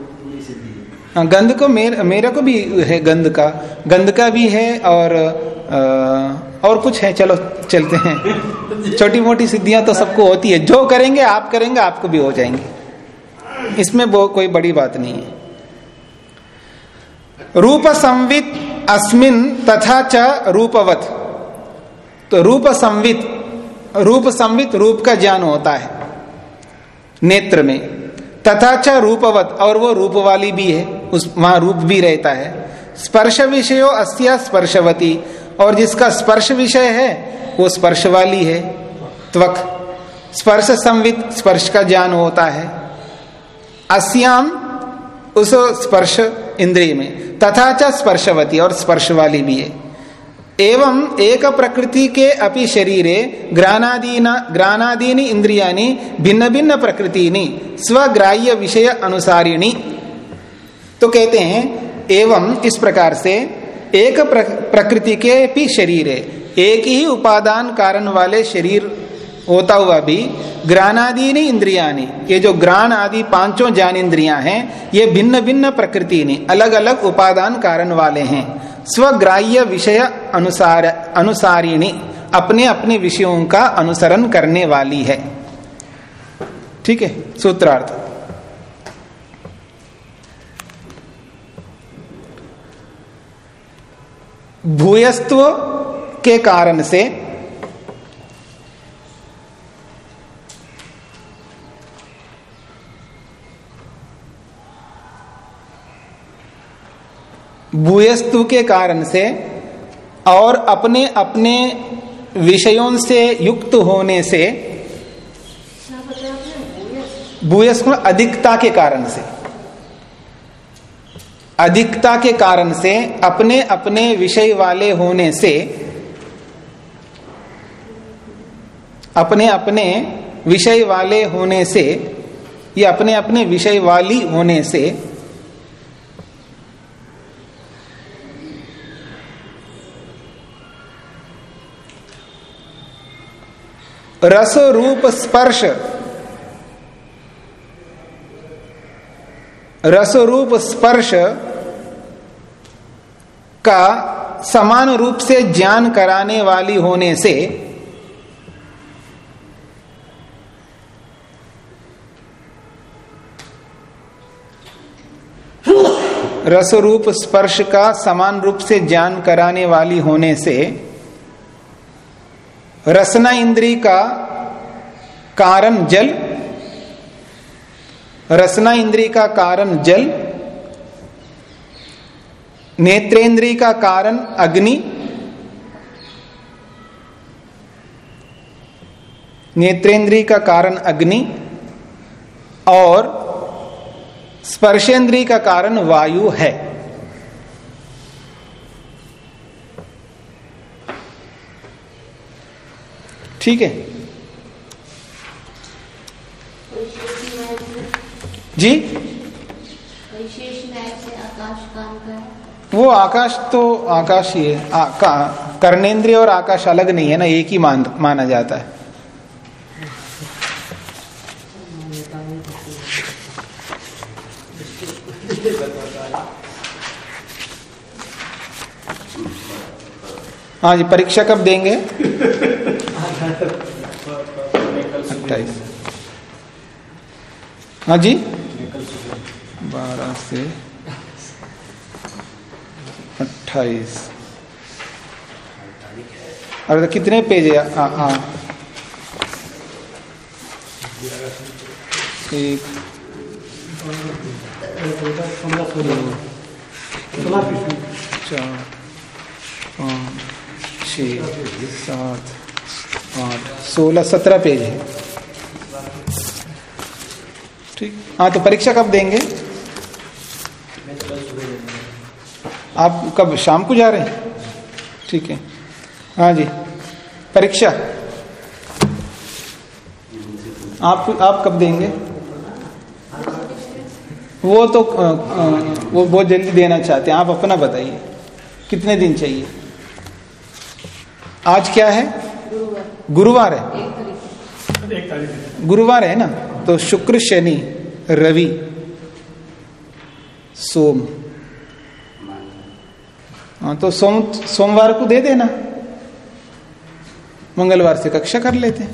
हाँ, गंध को मेरे को भी है गंध का। गंध का भी है और आ, और कुछ है, चलो, चलते हैं। छोटी मोटी सिद्धियाँ तो सबको होती है। जो करेंगे, आप करेंगे, आपको भी हो जाएँगे। इसमें वो कोई बड़ी बात नहीं है। रूप संवित अस्मिन तथा च रूपवत। तो रूप संवित रूप संवित रूप का ज्ञान होता है नेत्र में। तथा च रूपवत, और वो रूप वाली भी है, उस, वहाँ रूप भी रहता है। स्पर्श विषयो अस्या स्पर्शवती। और जिसका स्पर्श विषय है, वो स्पर्श वाली है, त्वक। स्पर्श संवित स्पर्श का ज्ञान होता है। अस्याम उस स्पर्श इंद्रिय में, तथा च स्पर्शवती और स्पर्श वाली भी है। एवं एक प्रकृति के अपि शरीरे ग्रानादीना ग्रानादीनि इंद्रियानि भिन्न भिन्न प्रकृतिनि, स्वग्राह्य विषय अनुसारिणी। तो कहते हैं, एवं इस प्रकार से एक प्रकृति के भी शरीर है। एक ही उपादान कारण वाले शरीर होता हुआ भी ग्रानादीनि इंद्रियानि ये जो ग्रान आदि पाँचों ज्ञान इंद्रियाँ हैं, ये भिन्न भिन्न प्रकृति ने अलग अलग उपादान कारण वाले हैं। स्वग्राह्य विषय अनुसार, अनुसारिणी अपने अपने विषयों का अनुसरण करने वाली है। ठीक है, सूत्रार्थ। भूयस्त्व के कारण से भूयस्तु के कारण से और अपने अपने विषयों से युक्त होने से भूयस्व अधिकता के कारण से। अधिकता के कारण से अपने अपने विषय वाले होने से अपने अपने विषय वाले होने से, या अपने अपने विषय वाली होने से रस रूप स्पर्श रस रूप स्पर्श का समान रूप से ज्ञान कराने वाली होने से रस रूप स्पर्श का समान रूप से ज्ञान कराने वाली होने से रसना इंद्री का कारण जल रसना इंद्री का कारण जल, नेत्रेंद्री का कारण अग्नि, नेत्रेंद्री का कारण अग्नि, और स्पर्शेंद्री का कारण वायु है। ठीक है? जी? वो आकाश तो आकाश ही है। आ, का, कर्णेंद्रिय और आकाश अलग नहीं है ना एक ही मान माना जाता है। हाँ जी परीक्षा कब देंगे? अट्ठाईस। हाँ जी? बारह से अट्ठाईस। अरे तो कितने पेज है? हाँ हाँ एक। चार, पाँच, छ, सात, आठ, सोलह, सत्रह पेज है। ठीक। हाँ तो परीक्षा कब देंगे? आप कब शाम को जा रहे हैं? ठीक है। हाँ जी। परीक्षा? आप आप कब देंगे? वो तो अ, अ, वो बहुत जल्दी देना चाहते हैं। आप अपना बताइए। कितने दिन चाहिए? आज क्या है? गुरुवार है। गुरुवार है ना? तो शुक्र शनि रवि सोम। हाँ तो सोम सोमवार को दे देना। मंगलवार से कक्षा कर लेते हैं।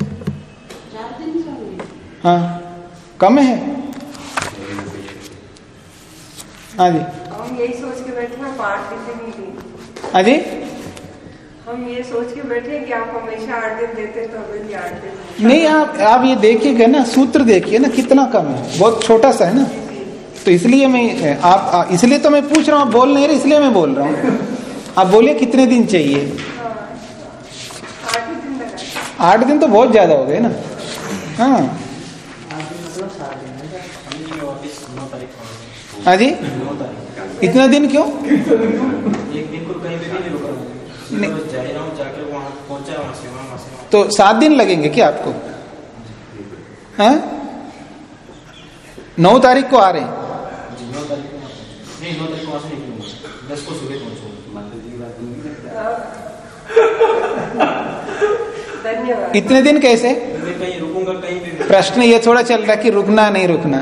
हाँ कम है। हाँ जी। हम यही सोच के बैठे हैं दिन से नहीं। दी हाँ जी। हम ये सोच के बैठे हैं कि आप हमेशा आठ दिन देते तो हमें भी आठ दिन। नहीं आप आप ये देखिएगा ना सूत्र देखिए ना कितना कम है। बहुत छोटा सा है ना। तो इसलिए मैं आप इसलिए तो मैं पूछ रहा हूँ बोल नहीं रहे इसलिए मैं बोल रहा हूँ। आप बोलिए कितने दिन चाहिए? आठ दिन तो बहुत ज़्यादा हो गए ना। हाँ। है जी। इतना दिन क्यों? तो सात दिन लगेंगे क्या आपको? हाँ? नौ तारीख को आ रहे हैं जी नौ तारीख को वहाँ से- नहीं नौ तारीख को वहाँ से निकलूँगा दस को सुबह पहुँचूँगा माता जी की बात नहीं धन्यवाद इतने दिन कैसे? कहीं रुकूँगा कहीं भी प्रश्न ये थोड़ा चल रहा है कि रुकना नहीं रुकना।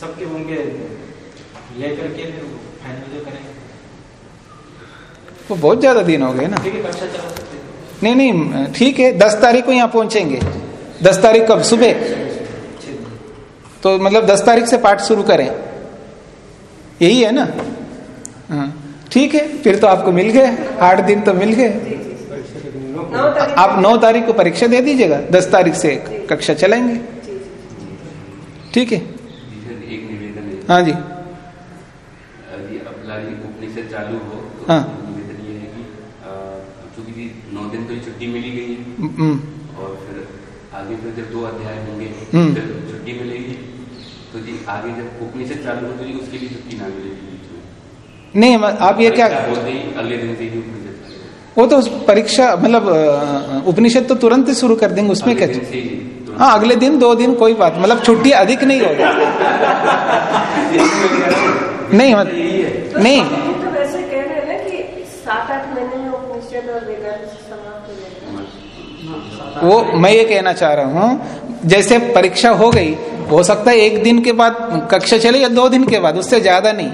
सबके होंगे। लेकर के फिर फाइनल करेंगे वो बहुत ज़्यादा दिन हो गए ना। ठीक है कक्षा चला सकते हैं नहीं नहीं ठीक है दस तारीख को यहाँ पहुँचेंगे। दस तारीख कब? सुबह? तो मतलब दस तारीख से पाठ शुरू करें। यही है ना? हाँ ठीक है फिर तो आपको मिल गए। आठ दिन तो मिल गए। आप नौ तारीख को परीक्षा दे दीजिएगा। दस तारीख से कक्षा चलाएँगे ठीक है? है। हाँ जी। चालू हो तो हाँ। निवेदन ये है कि चूँकि नौ दिन तो छुट्टी मिली गई है। और फिर आगे फिर जब दो अध्याय होंगे। फिर छुट्टी मिलेगी। तो जी आगे जब उपनिषद चालू हो तो जी उसके लिए छुट्टी ना मिलेगी। नहीं आप ये क्या अगले दिन से ही। वो तो परीक्षा मतलब उपनिषद तो तुरंत ही शुरू कर देंगे उसमें क्या ही अगले दिन दो दिन कोई बात मतलब छुट्टी अधिक नहीं होगी। नहीं मत तो नहीं। तो वैसे कह रहे ना कि सात आठ महीने में उपनिषद और वेदांत समाप्त जाएगा। वो मैं ये कहना चाह रहा हूँ जैसे परीक्षा हो गई हो सकता है एक दिन के बाद कक्षा चले या दो दिन के बाद उससे ज़्यादा नहीं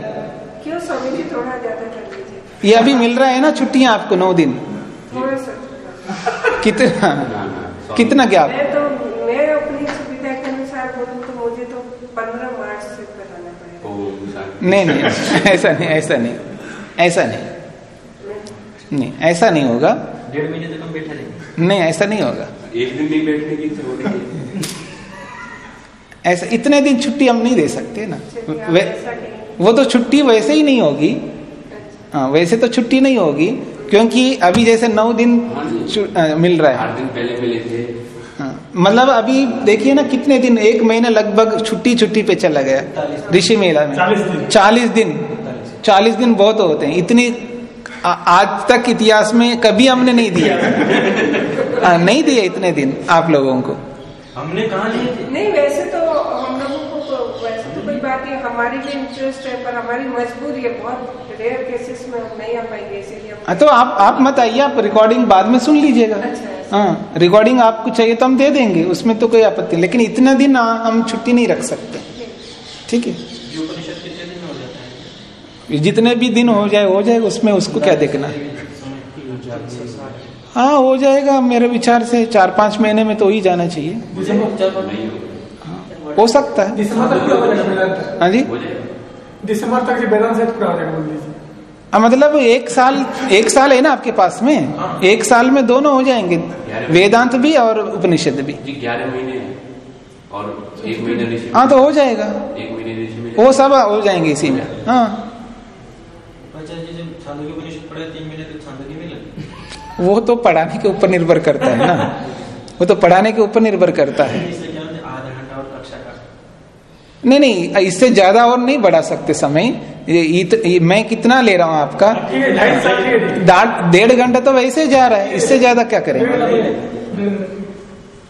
क्यों स्वामी जी थोड़ा ज़्यादा कर लीजिए ये अभी मिल रहा है ना छुट्टियाँ आपको नौ दिन। कितना? कितना क्या? मैं तो मैं अपनी सुविधा के अनुसार बोलूँ तो मुझे तो पंद्रह मार्च से कराना पड़ेगा। नहीं नहीं ऐसा नहीं ऐसा नहीं ऐसा नहीं। नहीं ऐसा नहीं होगा। डेढ़ महीने तक हम बैठे रहेंगे। नहीं ऐसा नहीं होगा। एक दिन नहीं बैठने की ऐसा इतने दिन छुट्टी हम नहीं दे सकते ना। वो तो छुट्टी वैसे ही नहीं होगी। हाँ वैसे तो छुट्टी नहीं होगी क्योंकि अभी जैसे नौ दिन अ, मिल रहा है। आठ दिन पहले मिले थे। हाँ, मतलब अभी देखिए ना कितने दिन एक महीना लगभग छुट्टी छुट्टी पे चला गया। ऋषि मेला में। चालीस दिन। चालीस दिन। बहुत होते हैं। इतनी आ, आज तक इतिहास में कभी हमने नहीं दिया। *laughs* हाँ, नहीं दिए इतने दिन आप लोगों को। हमने कहाँ नहीं वैसे तो हम लोगों को तो वैसे तो कोई बात नहीं हमारी भी इंटरेस्ट है पर हमारी मजबूरी है बहुत रेयर केसेस में हम नहीं आ पाएँगे इसीलिए हाँ, तो आप आप मत आइए आप रिकॉर्डिंग बाद में सुन लीजिएगा। अच्छा, हाँ रिकॉर्डिंग आपको चाहिए तो हम दे देंगे उसमें तो कोई आपत्ति लेकिन इतना दिन हम छुट्टी नहीं रख सकते। ठीक है? ये उपनिषद कितने दिन में हो जाता है? जितने भी दिन हो जाए हो जाएगा उसमें उसको क्या देखना है? हाँ हो जाएगा मेरे विचार से चार पाँच महीने में तो ही जाना चाहिए। हो सकता है। दिसंबर तक पूरा हो हाँ जी। दिसंबर तक जो वेदांत से पूरा हो जाएगा हाँ, मतलब एक साल एक साल है ना आपके पास में? एक साल में दोनों हो जाएँगे। वेदांत भी और उपनिषद भी। ग्यारह महीने। और एक महीने हाँ तो हो जाएगा। एक महीने वो सब हो जाएँगे इसी में। हाँ लगे। वो तो पढ़ाने के ऊपर निर्भर करता है ना। वो तो पढ़ाने के ऊपर निर्भर करता है इससे क्या होता है आधा घंटा और कक्षा का नहीं नहीं इससे ज़्यादा और नहीं बढ़ा सकते समय। ये, इत, ये, मैं कितना ले रहा हूँ आपका? डेढ़ घंटा तो वैसे जा रहा है इससे ज़्यादा क्या करेंगे है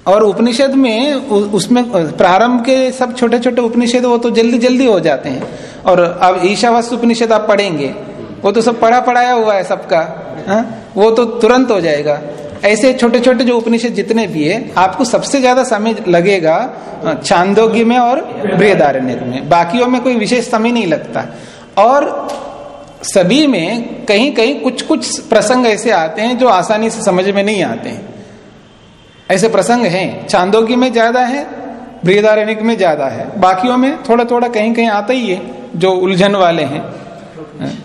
और उपनिषद में उ- उसमें प्रारंभ के सब छोटे छोटे उपनिषद वो तो जल्दी जल्दी हो जाते हैं। और अब ईशावास्य उपनिषद आप पढ़ेंगे वो तो सब पढ़ा पढ़ाया हुआ है सबका हाँ? वो तो तुरंत हो जाएगा। ऐसे छोटे छोटे जो उपनिषद जितने भी है, आपको सबसे ज़्यादा समय लगेगा छांदोग्य में और बृहदारण्य में। बाकियों में कोई विशेष समय नहीं लगता। और सभी में कहीं कहीं कुछ कुछ प्रसंग ऐसे आते हैं जो आसानी से समझ में नहीं आते हैं। ऐसे प्रसंग हैं। चांदोग्य में ज़्यादा है, बृहदारण्य में ज़्यादा है। बाकियों में थोड़ा थोड़ा कहीं कहीं आता ही है, जो उलझन वाले हैं।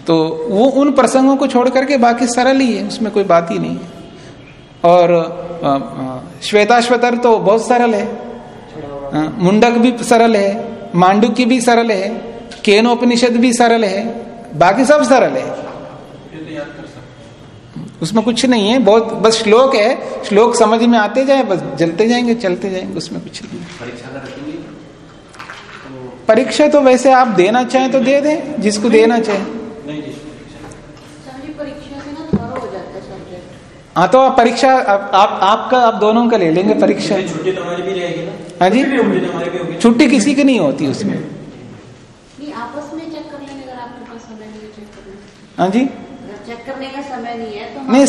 तो वो उन प्रसंगों को छोड़ करके बाकी सरल ही है उसमें कोई बात ही नहीं है। और श्वेताश्वतर तो बहुत सरल है। मुंडक भी सरल है, मांडुक्य भी सरल है, केनोपनिषद भी सरल है, बाकी सब सरल है। उसमें कुछ नहीं है, बहुत, बस श्लोक है, श्लोक समझ में आते जाए, बस जलते जाएँगे, चलते जाएँगे, उसमें कुछ नहीं। परीक्षा तो वैसे आप देना चाहें तो दे दें, जिसको देना चाहे नहीं जी सारी परीक्षा से ना थोड़ा हो जाता है सब्जेक्ट हाँ तो आप परीक्षा आप, आप आपका आप दोनों का ले लेंगे परीक्षा। छुट्टी तो हमारी भी रहेगी ना? हाँ जी। छुट्टी हमारी भी होगी। छुट्टी किसी की नहीं होती उसमें। नहीं आपस में चेक कर लेंगे अगर आपके पास समय नहीं है चेक करने हाँ जी। चेक करने का समय नहीं है तो नहीं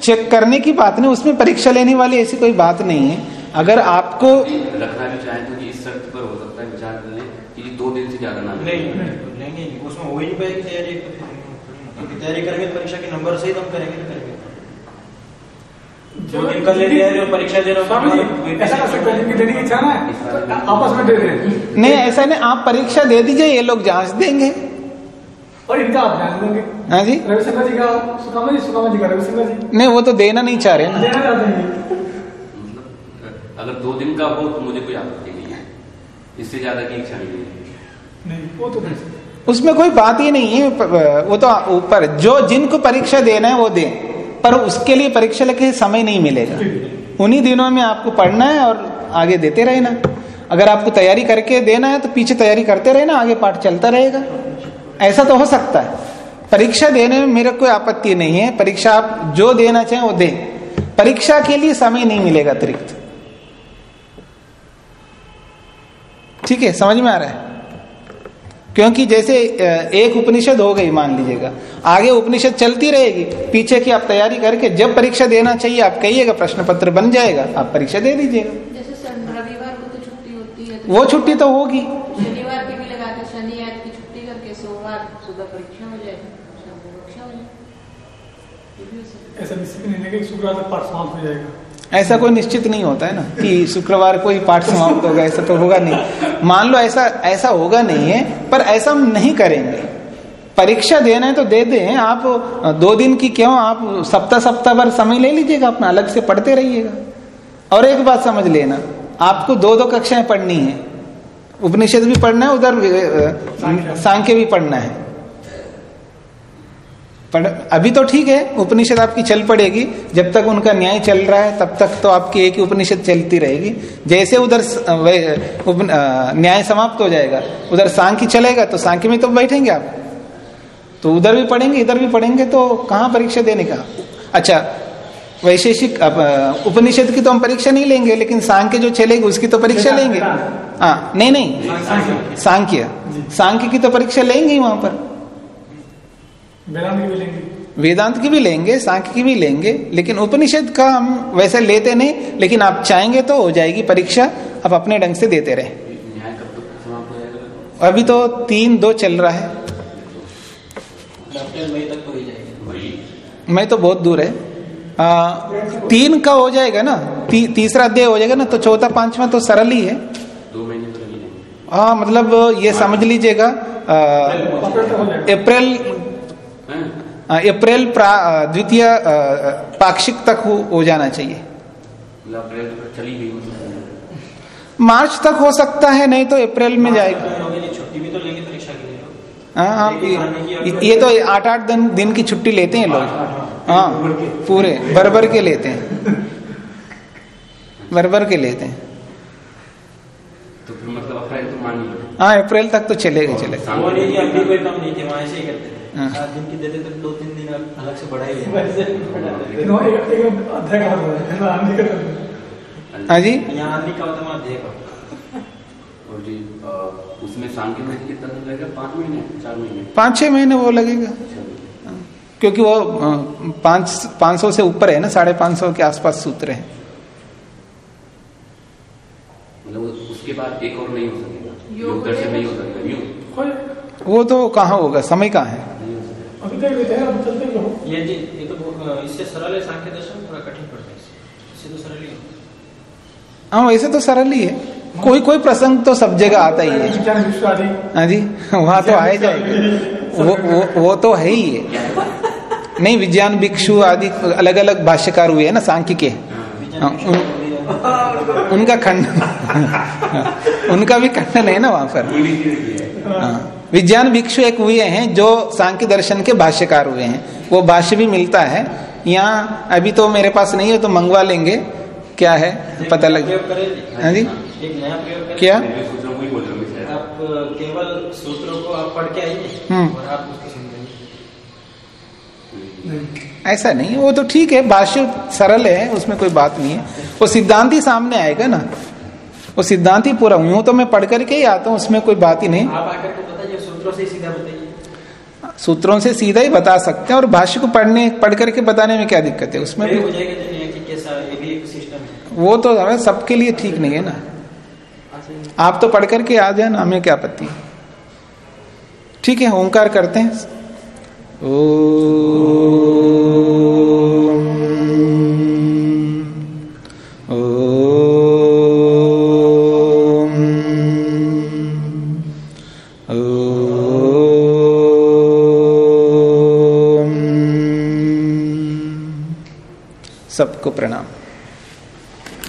चेक करने की बात नहीं उसमें परीक्षा लेने वाली ऐसी कोई बात नहीं है। अगर आपको रखना भी चाहें तो इस शर्त पर हो सकता है विचार कर लें कि दो दिन से ज़्यादा ना नहीं नहीं उसमें हो ही नहीं पाएगी तैयारी। तैयारी करेंगे परीक्षा के नंबर सही तो हम करेंगे करेंगे दो दिन कर लेते हैं और परीक्षा दे रहा हो जी ऐसा कर सकते हैं देने की इच्छा ना है। आपस में दे दें। नहीं ऐसा नहीं आप परीक्षा दे दीजिए ये लोग जाँच देंगे। और इनका आप ध्यान देंगे। हाँ जी। रविशंकर जी का सुकामा जी सुकामा जी का रविशंकर जी। नहीं वो तो देना नहीं चाह रहे ना। देना चाहते हैं। मतलब अगर दो दिन का हो तो मुझे कोई आपत्ति नहीं है। इससे ज़्यादा की इच्छा नहीं है। नहीं वो तो नहीं। उसमें कोई बात ही नहीं है वो तो ऊपर जो जिनको परीक्षा देना है वो दे। पर उसके लिए परीक्षा लेके समय नहीं मिलेगा। उन्हीं दिनों में आपको पढ़ना है और आगे देते रहना। अगर आपको तैयारी करके देना है तो पीछे तैयारी करते रहना, आगे पाठ चलता रहेगा। ऐसा तो हो सकता है। परीक्षा देने में मेरा कोई आपत्ति नहीं है। परीक्षा आप जो देना चाहें वो दें। परीक्षा के लिए समय नहीं मिलेगा अतिरिक्त। ठीक है, समझ में आ रहा है? क्योंकि जैसे एक उपनिषद हो गई मान लीजिएगा। आगे उपनिषद चलती रहेगी पीछे की आप तैयारी करके जब परीक्षा देना चाहिए आप कहिएगा प्रश्न पत्र बन जाएगा आप परीक्षा दे दीजिएगा। रविवार को तो छुट्टी होती है तो वो छुट्टी तो होगी। शनिवार की भी लगा शनि की छुट्टी करके सोमवार सुबह परीक्षा हो जाए। ऐसा निश्चित नहीं है कि शुक्रवार पाठ समाप्त हो जाएगा। ऐसा कोई निश्चित नहीं होता है ना कि शुक्रवार को ही पाठ समाप्त होगा, ऐसा तो होगा नहीं। मान लो ऐसा ऐसा होगा नहीं है, पर ऐसा हम नहीं करेंगे। परीक्षा देना है तो दे दें, आप दो दिन की क्यों, आप सप्ताह सप्ताह भर समय ले लीजिएगा, अपना अलग से पढ़ते रहिएगा। और एक बात समझ लेना, आपको दो दो कक्षाएँ पढ़नी है, उपनिषद भी पढ़ना है, उधर सांख्य भी पढ़ना है। पढ़ अभी तो ठीक है उपनिषद आपकी चल पड़ेगी। जब तक उनका न्याय चल रहा है तब तक तो आपकी एक ही उपनिषद चलती रहेगी। जैसे उधर न्याय समाप्त हो जाएगा उधर सांख्य चलेगा तो सांख्य में तो बैठेंगे आप। तो उधर भी पढ़ेंगे इधर भी पढ़ेंगे तो कहाँ परीक्षा देने का? अच्छा वैशेषिक उपनिषद की तो हम परीक्षा नहीं लेंगे लेकिन सांख्य जो चलेगी उसकी तो परीक्षा लेंगे। हाँ नहीं नहीं। सांख्य। सांख्य। की तो परीक्षा लेंगे वहाँ पर। वेदांत की भी लेंगे वेदांत की भी लेंगे सांख्य की भी लेंगे लेकिन उपनिषद का हम वैसे लेते नहीं लेकिन आप चाहेंगे तो हो जाएगी परीक्षा आप अपने ढंग से देते रहे। न्याय कब तक समाप्त हो जाएगा? अभी तो तीन दो चल रहा है। अप्रैल मई तक तो हो ही मैं तो बहुत दूर है। आ, तीन का हो जाएगा ना ती, तीसरा अध्याय हो जाएगा ना तो चौथा पांचवा तो सरल ही है। हाँ मतलब ये समझ लीजिएगा अप्रैल अप्रैल हैं? अप्रैल प्रा- द्वितीय पाक्षिक तक हो, हो जाना चाहिए। मतलब अप्रैल तो चली गई मतलब। मार्च तक हो सकता है नहीं तो अप्रैल में जाएगा। तो छुट्टी भी तो लेंगे परीक्षा के लिए हाँ हाँ ये, तो आठ आठ दिन दिन की छुट्टी लेते हैं लोग। हाँ। पूरे भर भर के लेते हैं। भर के लेते हैं। तो फिर मतलब अप्रैल तो मान ही हाँ अप्रैल तक तो चलेगा चलेगा। ही। सात दिन की देते तो दो तीन दिन अलग से है। हाँ। जी यहाँ आदमी का होता है वहाँ देह का और जी उसमें शाम कितना दिन लगेगा? पाँच महीने चार महीने? पाँच छह महीने वो लगेगा। क्योंकि वो पाँच पाँच सौ से ऊपर है ना साढ़े पाँच सौ के आसपास सूत्र है। मतलब उसके बाद एक और नहीं हो सकेगा। योग योग दर्शन नहीं हो सकेगा। वो तो कहाँ होगा? समय कहाँ है? अभी तक लेते हैं अब चलते ही रहो ये जी ये तो इससे सरल है सांख्य दर्शन थोड़ा कठिन पड़ता है इससे। तो सरल ही हाँ वैसे तो सरल ही है। कोई कोई प्रसंग तो सब जगह आता ही है। विज्ञान विश्व आदि हाँ जी वहाँ तो आए जाएगा वो वो वो तो है ही है। नहीं विज्ञान भिक्षु आदि अलग अलग भाष्यकार हुए हैं ना सांख्य के। हाँ, उन, उनका खंडन उनका भी खंडन है ना वहाँ पर। है। हाँ, विज्ञान भिक्षु एक हुए हैं जो सांख्य दर्शन के भाष्यकार हुए हैं। वो भाष्य भी मिलता है। यहाँ अभी तो मेरे पास नहीं है तो मंगवा लेंगे। क्या है? पता लग हाँ जी। एक नया क्या? हूँ हूँ आप केवल सूत्रों को आप पढ़ के आइए हम्म। और आप ऐसा नहीं वो तो ठीक है। भाष्य सरल है उसमें कोई बात नहीं है। वो सिद्धांत ही सामने आएगा ना। वो सिद्धांत ही पूरा। यूँ तो मैं पढ़ करके ही आता हूँ उसमें कोई बात ही नहीं। सूत्रों से सीधा बताइए। सूत्रों से सीधा ही बता सकते हैं और भाष्य को पढ़ने पढ़ करके बताने में क्या दिक्कत है? उसमें प्रयोग हो भी जाएगा भी है। वो तो हमें सबके लिए ठीक नहीं है ना। आप तो पढ़ करके आ जाए ना हमें क्या आपत्ति ठीक है ओंकार करते हैं। ओम सबको प्रणाम।